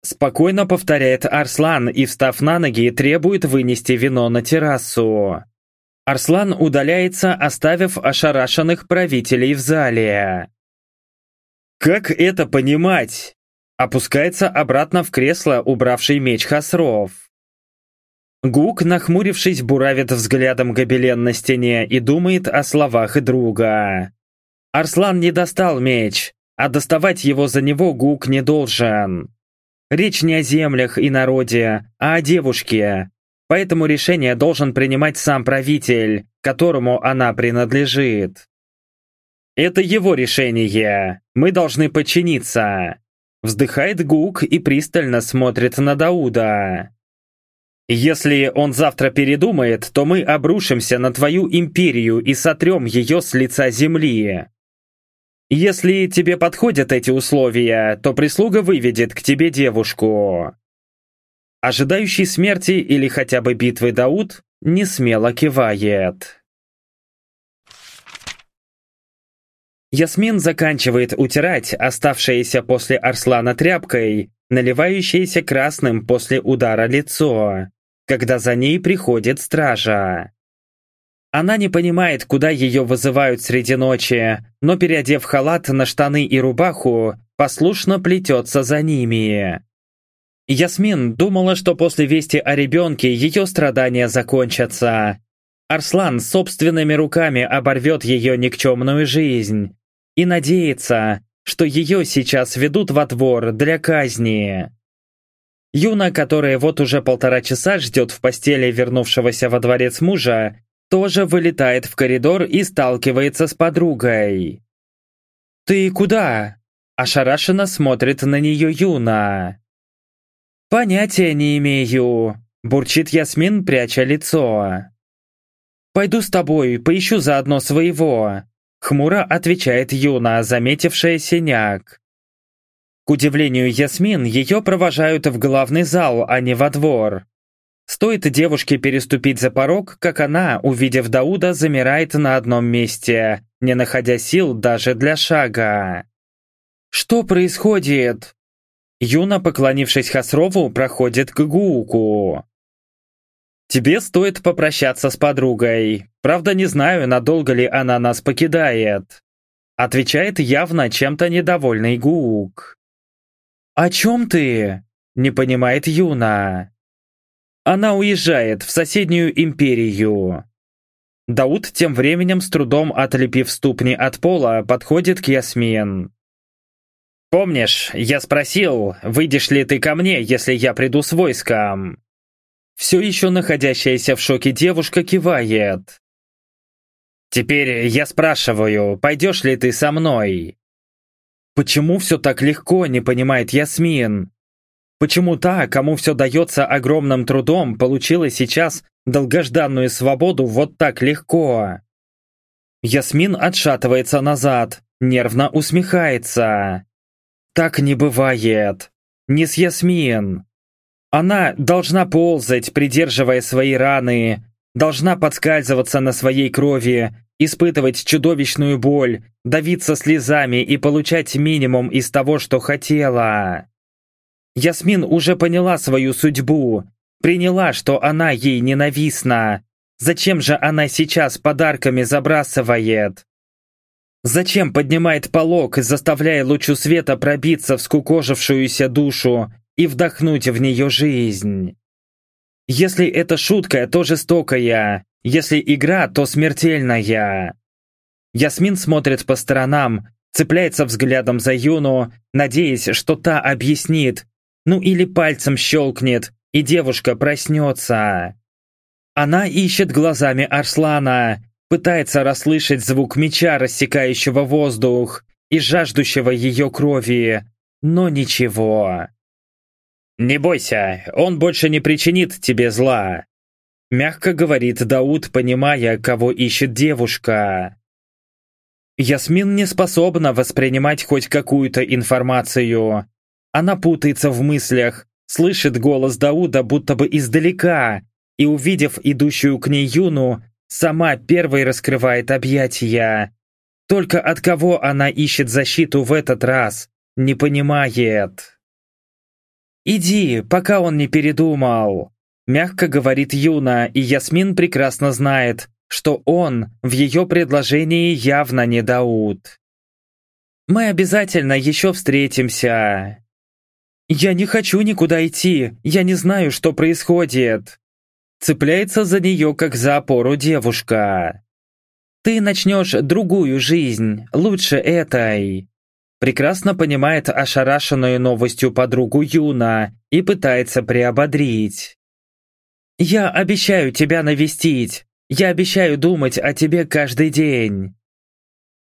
Спокойно повторяет Арслан и, встав на ноги, требует вынести вино на террасу. Арслан удаляется, оставив ошарашенных правителей в зале. «Как это понимать?» Опускается обратно в кресло, убравший меч Хасров. Гук, нахмурившись, буравит взглядом гобелен на стене и думает о словах друга. Арслан не достал меч, а доставать его за него Гук не должен. Речь не о землях и народе, а о девушке. Поэтому решение должен принимать сам правитель, которому она принадлежит. Это его решение. Мы должны подчиниться. Вздыхает Гук и пристально смотрит на Дауда. Если он завтра передумает, то мы обрушимся на твою империю и сотрем ее с лица земли. Если тебе подходят эти условия, то прислуга выведет к тебе девушку. Ожидающий смерти или хотя бы битвы Дауд не смело кивает. Ясмин заканчивает утирать оставшееся после Арслана тряпкой, наливающееся красным после удара лицо, когда за ней приходит стража. Она не понимает, куда ее вызывают среди ночи, но, переодев халат на штаны и рубаху, послушно плетется за ними. Ясмин думала, что после вести о ребенке ее страдания закончатся. Арслан собственными руками оборвет ее никчемную жизнь и надеется, что ее сейчас ведут во двор для казни. Юна, которая вот уже полтора часа ждет в постели вернувшегося во дворец мужа, тоже вылетает в коридор и сталкивается с подругой. «Ты куда?» Ошарашенно смотрит на нее Юна. «Понятия не имею», – бурчит Ясмин, пряча лицо. «Пойду с тобой, поищу заодно своего», – хмуро отвечает Юна, заметившая синяк. К удивлению Ясмин, ее провожают в главный зал, а не во двор. Стоит девушке переступить за порог, как она, увидев Дауда, замирает на одном месте, не находя сил даже для шага. «Что происходит?» Юна, поклонившись Хасрову, проходит к Гууку. «Тебе стоит попрощаться с подругой. Правда, не знаю, надолго ли она нас покидает», отвечает явно чем-то недовольный Гуук. «О чем ты?» – не понимает Юна. Она уезжает в соседнюю империю. Дауд тем временем, с трудом отлепив ступни от пола, подходит к Ясмин. «Помнишь, я спросил, выйдешь ли ты ко мне, если я приду с войском?» Все еще находящаяся в шоке девушка кивает. «Теперь я спрашиваю, пойдешь ли ты со мной?» Почему все так легко, не понимает Ясмин? Почему та, кому все дается огромным трудом, получила сейчас долгожданную свободу вот так легко? Ясмин отшатывается назад, нервно усмехается. Так не бывает. Не с Ясмин. Она должна ползать, придерживая свои раны, должна подскальзываться на своей крови, испытывать чудовищную боль, давиться слезами и получать минимум из того, что хотела. Ясмин уже поняла свою судьбу, приняла, что она ей ненавистна. Зачем же она сейчас подарками забрасывает? Зачем поднимает полог, заставляя лучу света пробиться в скукожившуюся душу и вдохнуть в нее жизнь? Если это шутка, то жестокая. Если игра, то смертельная. Ясмин смотрит по сторонам, цепляется взглядом за Юну, надеясь, что та объяснит, ну или пальцем щелкнет, и девушка проснется. Она ищет глазами Арслана, пытается расслышать звук меча, рассекающего воздух, и жаждущего ее крови, но ничего. «Не бойся, он больше не причинит тебе зла», мягко говорит Дауд, понимая, кого ищет девушка. Ясмин не способна воспринимать хоть какую-то информацию. Она путается в мыслях, слышит голос Дауда будто бы издалека, и, увидев идущую к ней Юну, сама первой раскрывает объятия. Только от кого она ищет защиту в этот раз, не понимает. «Иди, пока он не передумал», — мягко говорит Юна, и Ясмин прекрасно знает, что он в ее предложении явно не Дауд. «Мы обязательно еще встретимся». «Я не хочу никуда идти, я не знаю, что происходит». Цепляется за нее, как за опору девушка. «Ты начнешь другую жизнь, лучше этой». Прекрасно понимает ошарашенную новостью подругу Юна и пытается приободрить. «Я обещаю тебя навестить, я обещаю думать о тебе каждый день».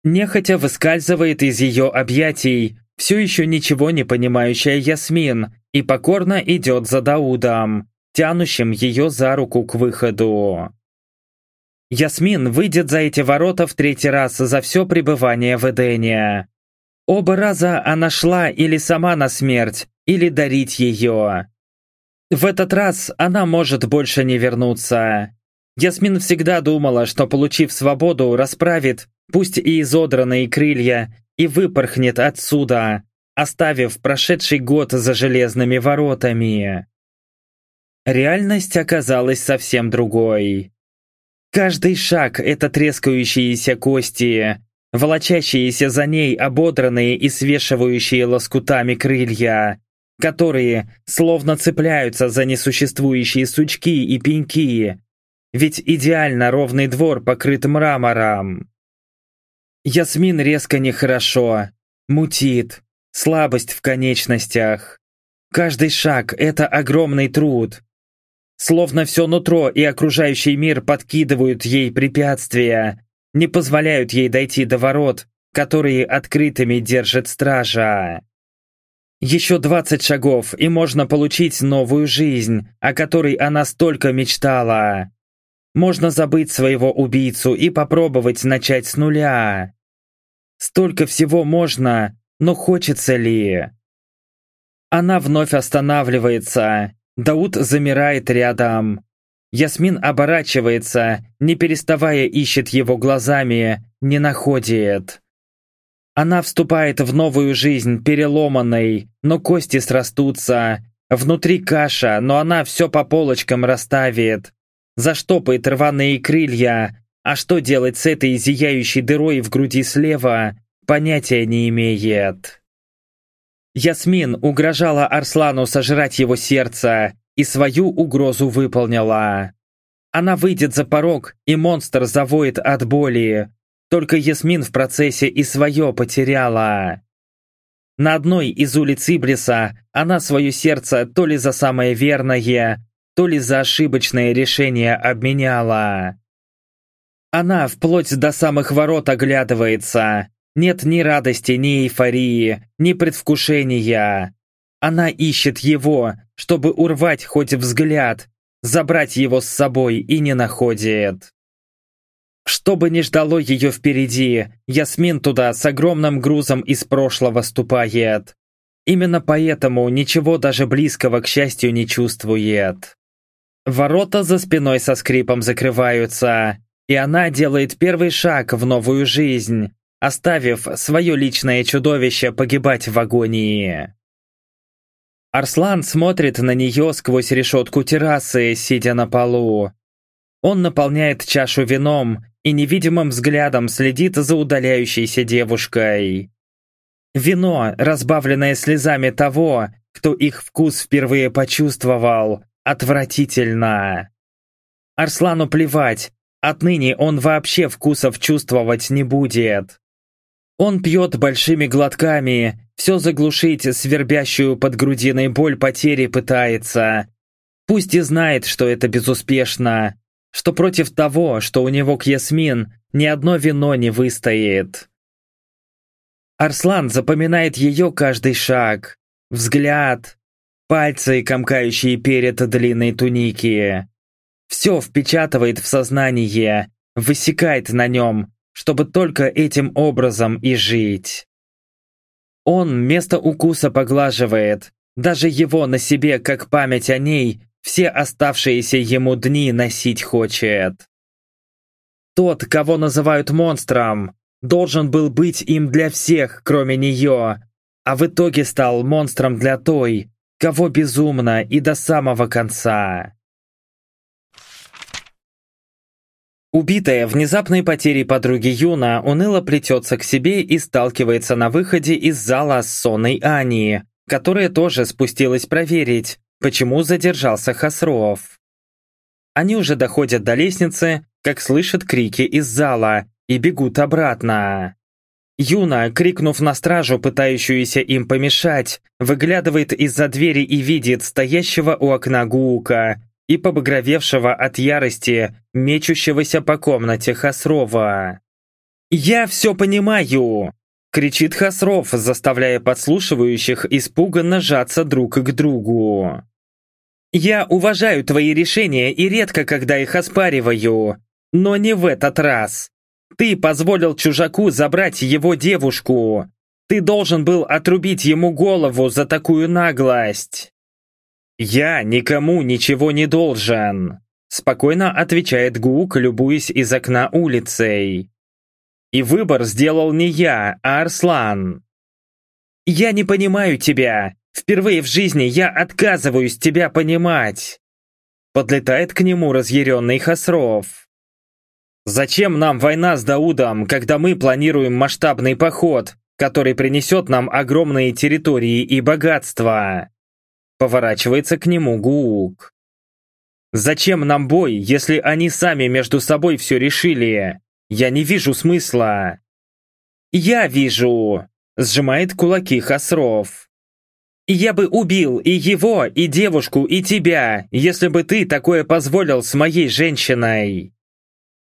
Нехотя выскальзывает из ее объятий все еще ничего не понимающая Ясмин и покорно идет за Даудом, тянущим ее за руку к выходу. Ясмин выйдет за эти ворота в третий раз за все пребывание в Эдене. Оба раза она шла или сама на смерть, или дарить ее. В этот раз она может больше не вернуться. Ясмин всегда думала, что, получив свободу, расправит, пусть и изодранные крылья, и выпорхнет отсюда, оставив прошедший год за железными воротами. Реальность оказалась совсем другой. Каждый шаг — это трескающиеся кости, волочащиеся за ней ободранные и свешивающие лоскутами крылья, которые словно цепляются за несуществующие сучки и пеньки, ведь идеально ровный двор покрыт мрамором. Ясмин резко нехорошо, мутит, слабость в конечностях. Каждый шаг — это огромный труд. Словно все нутро и окружающий мир подкидывают ей препятствия, не позволяют ей дойти до ворот, которые открытыми держит стража. Еще двадцать шагов, и можно получить новую жизнь, о которой она столько мечтала. Можно забыть своего убийцу и попробовать начать с нуля. Столько всего можно, но хочется ли? Она вновь останавливается. Дауд замирает рядом. Ясмин оборачивается, не переставая ищет его глазами, не находит. Она вступает в новую жизнь, переломанной, но кости срастутся. Внутри каша, но она все по полочкам расставит заштопает рваные крылья, а что делать с этой зияющей дырой в груди слева, понятия не имеет. Ясмин угрожала Арслану сожрать его сердце и свою угрозу выполнила. Она выйдет за порог, и монстр завоет от боли. Только Ясмин в процессе и свое потеряла. На одной из улиц Иблиса она свое сердце то ли за самое верное, то ли за ошибочное решение обменяла. Она вплоть до самых ворот оглядывается. Нет ни радости, ни эйфории, ни предвкушения. Она ищет его, чтобы урвать хоть взгляд, забрать его с собой и не находит. Что бы ни ждало ее впереди, Ясмин туда с огромным грузом из прошлого ступает. Именно поэтому ничего даже близкого к счастью не чувствует. Ворота за спиной со скрипом закрываются, и она делает первый шаг в новую жизнь, оставив свое личное чудовище погибать в агонии. Арслан смотрит на нее сквозь решетку террасы, сидя на полу. Он наполняет чашу вином и невидимым взглядом следит за удаляющейся девушкой. Вино, разбавленное слезами того, кто их вкус впервые почувствовал, Отвратительно. Арслану плевать, отныне он вообще вкусов чувствовать не будет. Он пьет большими глотками, все заглушить свербящую под грудиной боль потери пытается. Пусть и знает, что это безуспешно, что против того, что у него к Ясмин, ни одно вино не выстоит. Арслан запоминает ее каждый шаг, взгляд, пальцы, комкающие перед длинной туники. Все впечатывает в сознание, высекает на нем, чтобы только этим образом и жить. Он место укуса поглаживает, даже его на себе, как память о ней, все оставшиеся ему дни носить хочет. Тот, кого называют монстром, должен был быть им для всех, кроме нее, а в итоге стал монстром для той, кого безумно и до самого конца. Убитая внезапной потерей подруги Юна уныло плетется к себе и сталкивается на выходе из зала с сонной Ани, которая тоже спустилась проверить, почему задержался Хасров. Они уже доходят до лестницы, как слышат крики из зала, и бегут обратно. Юна, крикнув на стражу, пытающуюся им помешать, выглядывает из-за двери и видит стоящего у окна Гуука, и побагровевшего от ярости, мечущегося по комнате Хасрова. «Я все понимаю!» — кричит Хасров, заставляя подслушивающих испуганно сжаться друг к другу. «Я уважаю твои решения и редко когда их оспариваю, но не в этот раз. Ты позволил чужаку забрать его девушку. Ты должен был отрубить ему голову за такую наглость». «Я никому ничего не должен», – спокойно отвечает Гук, любуясь из окна улицей. «И выбор сделал не я, а Арслан». «Я не понимаю тебя. Впервые в жизни я отказываюсь тебя понимать». Подлетает к нему разъяренный Хасров. «Зачем нам война с Даудом, когда мы планируем масштабный поход, который принесет нам огромные территории и богатства?» Поворачивается к нему Гуук. «Зачем нам бой, если они сами между собой все решили? Я не вижу смысла». «Я вижу!» – сжимает кулаки Хасров. «Я бы убил и его, и девушку, и тебя, если бы ты такое позволил с моей женщиной!»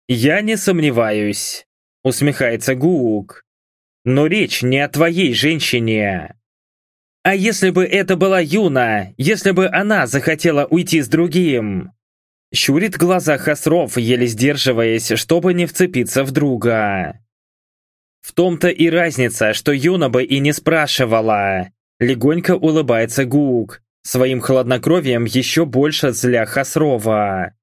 «Я не сомневаюсь», – усмехается Гуук. «Но речь не о твоей женщине. А если бы это была Юна, если бы она захотела уйти с другим? Щурит глаза Хасров, еле сдерживаясь, чтобы не вцепиться в друга. В том-то и разница, что Юна бы и не спрашивала. Легонько улыбается Гук, своим хладнокровием еще больше зля Хасрова.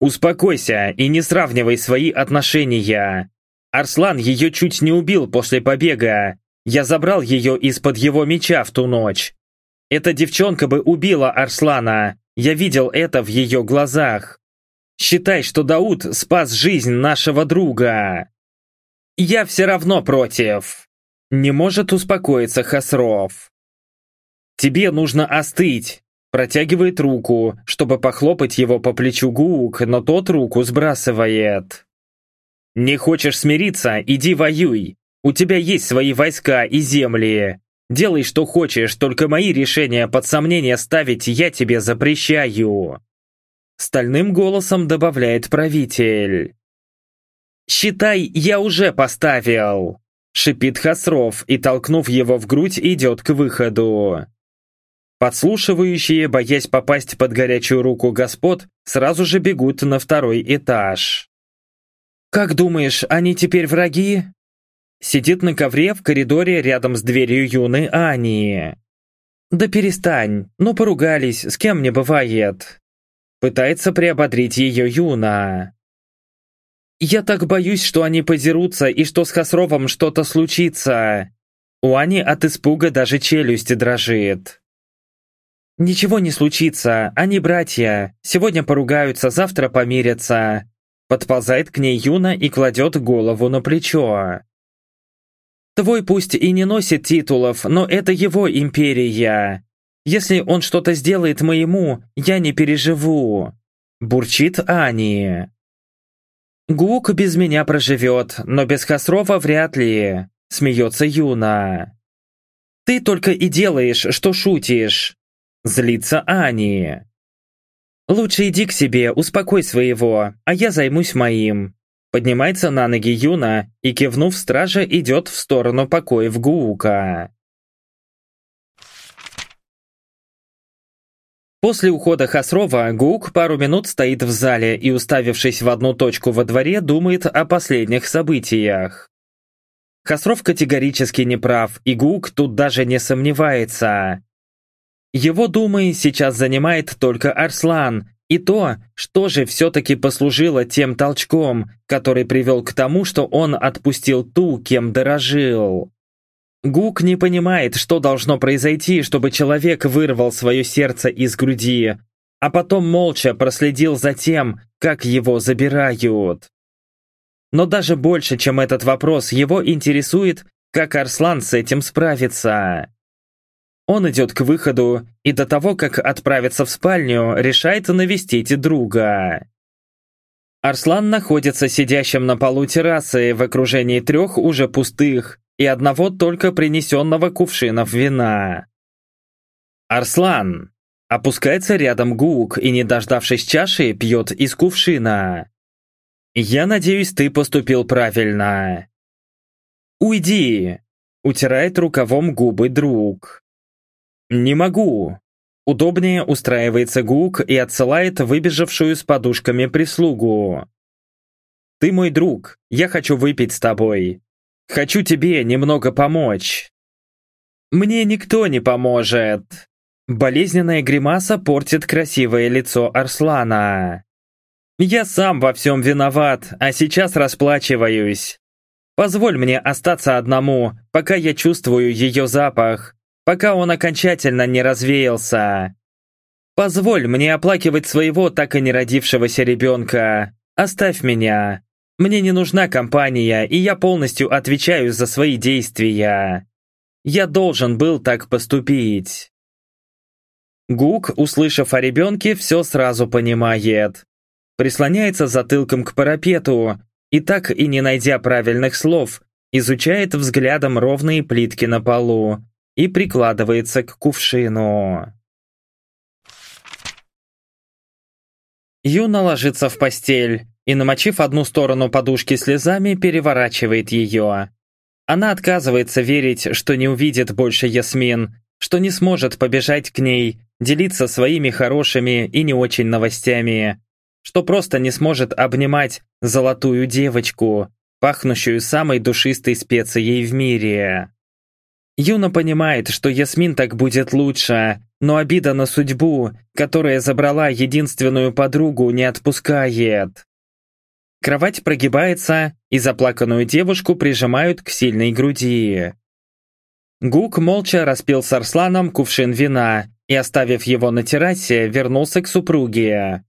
Успокойся и не сравнивай свои отношения. Арслан ее чуть не убил после побега, я забрал ее из-под его меча в ту ночь. Эта девчонка бы убила Арслана. Я видел это в ее глазах. Считай, что Дауд спас жизнь нашего друга. Я все равно против. Не может успокоиться Хасров. Тебе нужно остыть. Протягивает руку, чтобы похлопать его по плечу Гук, но тот руку сбрасывает. Не хочешь смириться, иди воюй. У тебя есть свои войска и земли. Делай, что хочешь, только мои решения под сомнение ставить я тебе запрещаю. Стальным голосом добавляет правитель. «Считай, я уже поставил!» Шипит Хасров и, толкнув его в грудь, идет к выходу. Подслушивающие, боясь попасть под горячую руку господ, сразу же бегут на второй этаж. «Как думаешь, они теперь враги?» Сидит на ковре в коридоре рядом с дверью юной Ани. «Да перестань, ну поругались, с кем не бывает». Пытается приободрить ее Юна. «Я так боюсь, что они подерутся и что с Хасровом что-то случится». У Ани от испуга даже челюсть дрожит. «Ничего не случится, они братья. Сегодня поругаются, завтра помирятся». Подползает к ней Юна и кладет голову на плечо. Твой пусть и не носит титулов, но это его империя. Если он что-то сделает моему, я не переживу. Бурчит Ани. Гук без меня проживет, но без Хасрова вряд ли. смеется Юна. «Ты только и делаешь, что шутишь!» Злится Ани. «Лучше иди к себе, успокой своего, а я займусь моим». Поднимается на ноги Юна и, кивнув страже, идет в сторону покоев Гуука. После ухода Хасрова Гук пару минут стоит в зале и, уставившись в одну точку во дворе, думает о последних событиях. Хасров категорически не прав, и Гук тут даже не сомневается. Его думой сейчас занимает только Арслан, и то, что же все-таки послужило тем толчком, который привел к тому, что он отпустил ту, кем дорожил. Гук не понимает, что должно произойти, чтобы человек вырвал свое сердце из груди, а потом молча проследил за тем, как его забирают. Но даже больше, чем этот вопрос, его интересует, как Арслан с этим справится. Он идет к выходу и до того, как отправиться в спальню, решает навестить друга. Арслан находится сидящим на полу террасы в окружении трех уже пустых и одного только принесенного кувшинов вина. «Арслан!» Опускается рядом Гук и, не дождавшись чаши, пьет из кувшина. «Я надеюсь, ты поступил правильно». «Уйди!» Утирает рукавом губы друг. «Не могу!» Удобнее устраивается Гук и отсылает выбежавшую с подушками прислугу. «Ты мой друг, я хочу выпить с тобой. Хочу тебе немного помочь». «Мне никто не поможет!» Болезненная гримаса портит красивое лицо Арслана. «Я сам во всем виноват, а сейчас расплачиваюсь. Позволь мне остаться одному, пока я чувствую ее запах, пока он окончательно не развеялся. Позволь мне оплакивать своего так и не родившегося ребенка. Оставь меня. Мне не нужна компания, и я полностью отвечаю за свои действия. Я должен был так поступить. Гук, услышав о ребенке, все сразу понимает. Прислоняется затылком к парапету и так и не найдя правильных слов, изучает взглядом ровные плитки на полу, и прикладывается к кувшину. Юна ложится в постель и, намочив одну сторону подушки слезами, переворачивает ее. Она отказывается верить, что не увидит больше Ясмин, что не сможет побежать к ней, делиться своими хорошими и не очень новостями, что просто не сможет обнимать золотую девочку, пахнущую самой душистой специей в мире. Юна понимает, что Ясмин так будет лучше, но обида на судьбу, которая забрала единственную подругу, не отпускает. Кровать прогибается, и заплаканную девушку прижимают к сильной груди. Гук молча распил с Арсланом кувшин вина и, оставив его на террасе, вернулся к супруге.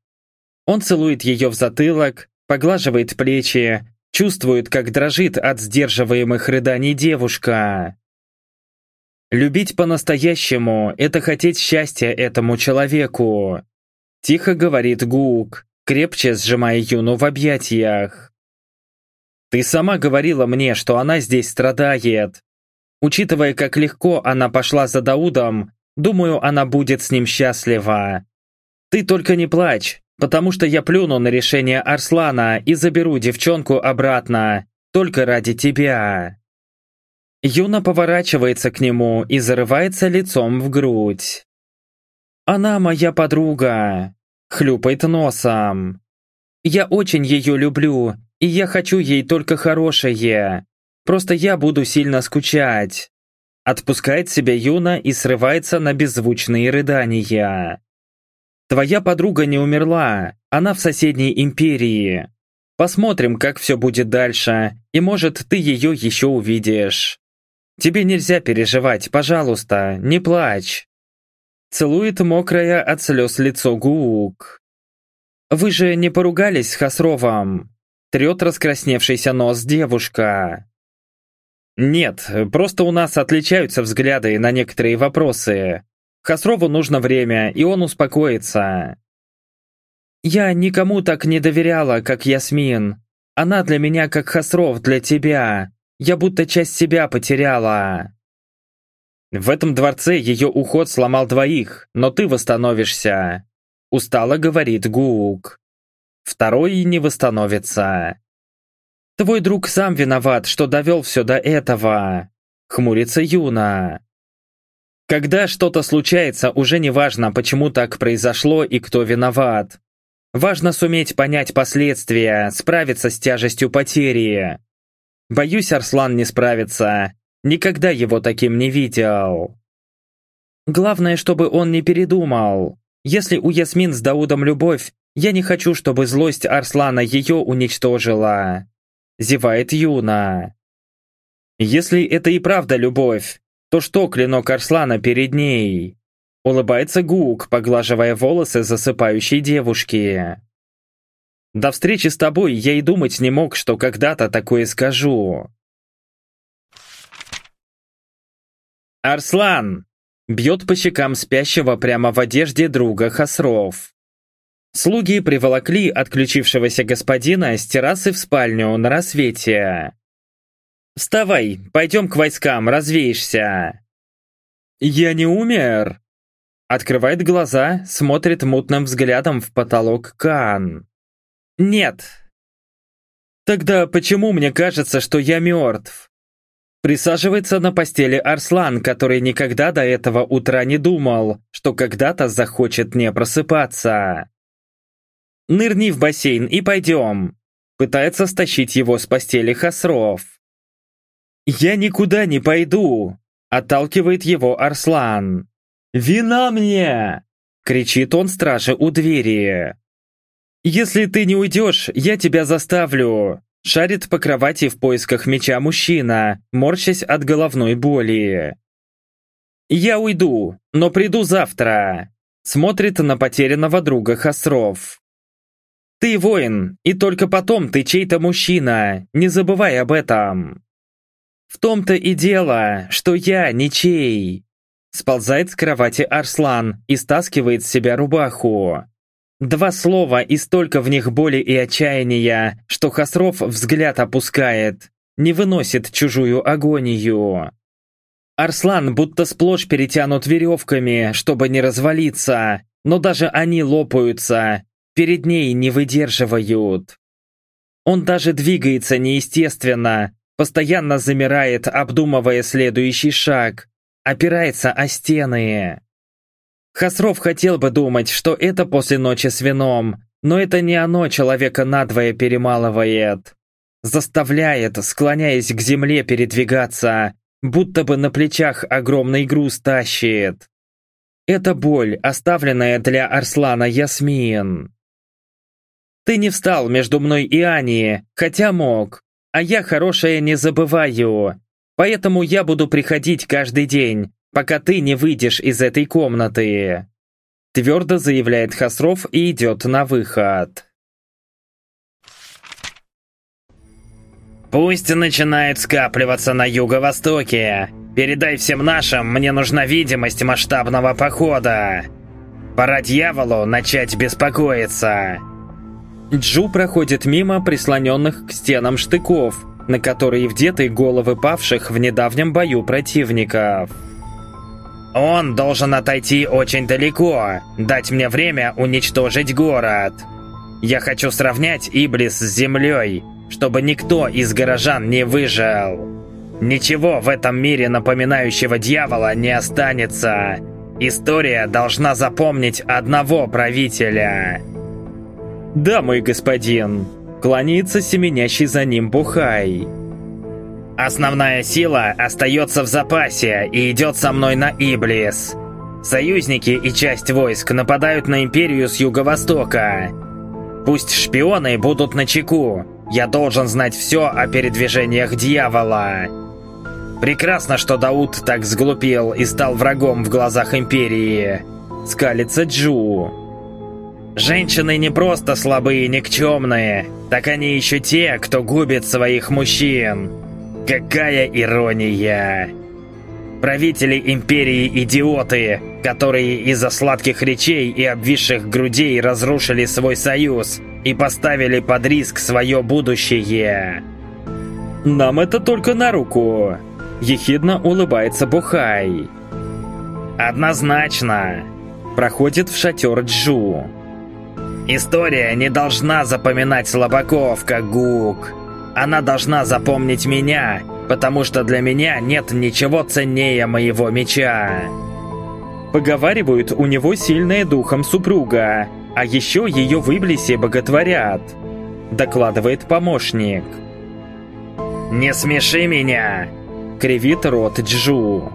Он целует ее в затылок, поглаживает плечи, чувствует, как дрожит от сдерживаемых рыданий девушка. Любить по-настоящему – это хотеть счастья этому человеку. Тихо говорит Гук, крепче сжимая Юну в объятиях. Ты сама говорила мне, что она здесь страдает. Учитывая, как легко она пошла за Даудом, думаю, она будет с ним счастлива. Ты только не плачь, потому что я плюну на решение Арслана и заберу девчонку обратно, только ради тебя. Юна поворачивается к нему и зарывается лицом в грудь. «Она моя подруга», — хлюпает носом. «Я очень ее люблю, и я хочу ей только хорошее. Просто я буду сильно скучать». Отпускает себя Юна и срывается на беззвучные рыдания. «Твоя подруга не умерла, она в соседней империи. Посмотрим, как все будет дальше, и может ты ее еще увидишь». Тебе нельзя переживать, пожалуйста, не плачь. Целует мокрое от слез лицо Гуук. Вы же не поругались с Хасровом? Трет раскрасневшийся нос девушка. Нет, просто у нас отличаются взгляды на некоторые вопросы. Хасрову нужно время, и он успокоится. Я никому так не доверяла, как Ясмин. Она для меня как Хасров для тебя. Я будто часть себя потеряла. В этом дворце ее уход сломал двоих, но ты восстановишься. Устало говорит Гук. Второй не восстановится. Твой друг сам виноват, что довел все до этого. Хмурится Юна. Когда что-то случается, уже не важно, почему так произошло и кто виноват. Важно суметь понять последствия, справиться с тяжестью потери. Боюсь, Арслан не справится. Никогда его таким не видел. Главное, чтобы он не передумал. Если у Ясмин с Даудом любовь, я не хочу, чтобы злость Арслана ее уничтожила. Зевает Юна. Если это и правда любовь, то что клинок Арслана перед ней? Улыбается Гук, поглаживая волосы засыпающей девушки. До встречи с тобой я и думать не мог, что когда-то такое скажу. «Арслан!» Бьет по щекам спящего прямо в одежде друга Хасров. Слуги приволокли отключившегося господина с террасы в спальню на рассвете. «Вставай, пойдем к войскам, развеешься!» «Я не умер!» Открывает глаза, смотрит мутным взглядом в потолок Кан. «Нет!» «Тогда почему мне кажется, что я мертв?» Присаживается на постели Арслан, который никогда до этого утра не думал, что когда-то захочет не просыпаться. «Нырни в бассейн и пойдем!» Пытается стащить его с постели Хасров. «Я никуда не пойду!» Отталкивает его Арслан. «Вина мне!» Кричит он страже у двери. «Если ты не уйдешь, я тебя заставлю!» Шарит по кровати в поисках меча мужчина, морщась от головной боли. «Я уйду, но приду завтра», смотрит на потерянного друга Хасров. «Ты воин, и только потом ты чей-то мужчина, не забывай об этом». «В том-то и дело, что я ничей». Сползает с кровати Арслан и стаскивает с себя рубаху. Два слова и столько в них боли и отчаяния, что Хасров взгляд опускает, не выносит чужую агонию. Арслан будто сплошь перетянут веревками, чтобы не развалиться, но даже они лопаются, перед ней не выдерживают. Он даже двигается неестественно, постоянно замирает, обдумывая следующий шаг, опирается о стены. Хасров хотел бы думать, что это после ночи с вином, но это не оно человека надвое перемалывает. Заставляет, склоняясь к земле, передвигаться, будто бы на плечах огромный груз тащит. Это боль, оставленная для Арслана Ясмин. Ты не встал между мной и Ани, хотя мог. А я хорошее не забываю. Поэтому я буду приходить каждый день, пока ты не выйдешь из этой комнаты!» Твердо заявляет Хасров и идет на выход. «Пусть начинает скапливаться на юго-востоке. Передай всем нашим, мне нужна видимость масштабного похода. Пора дьяволу начать беспокоиться». Джу проходит мимо прислоненных к стенам штыков, на которые вдеты головы павших в недавнем бою противников. Он должен отойти очень далеко, дать мне время уничтожить город. Я хочу сравнять Иблис с землей, чтобы никто из горожан не выжил. Ничего в этом мире напоминающего дьявола не останется. История должна запомнить одного правителя. Да, мой господин, кланяется семенящий за ним Бухай. Основная сила остается в запасе и идет со мной на Иблис. Союзники и часть войск нападают на Империю с юго-востока. Пусть шпионы будут на чеку. Я должен знать все о передвижениях дьявола. Прекрасно, что Дауд так сглупил и стал врагом в глазах Империи. Скалится Джу. Женщины не просто слабые и никчемные, так они еще те, кто губит своих мужчин. Какая ирония! Правители империи идиоты, которые из-за сладких речей и обвисших грудей разрушили свой союз и поставили под риск свое будущее. Нам это только на руку. Ехидно улыбается Бухай. Однозначно. Проходит в шатер Джу. История не должна запоминать слабаков, как Гук. Она должна запомнить меня, потому что для меня нет ничего ценнее моего меча. Поговаривают, у него сильная духом супруга, а еще ее в Иблисе боготворят, докладывает помощник. «Не смеши меня!» — кривит рот Джу.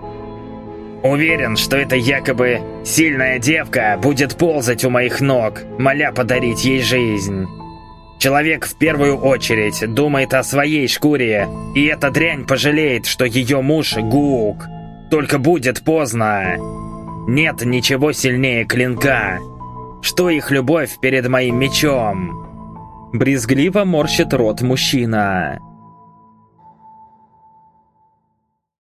Уверен, что эта якобы сильная девка будет ползать у моих ног, моля подарить ей жизнь. Человек в первую очередь думает о своей шкуре, и эта дрянь пожалеет, что ее муж Гук. Только будет поздно. Нет ничего сильнее клинка. Что их любовь перед моим мечом? Брезгливо морщит рот мужчина.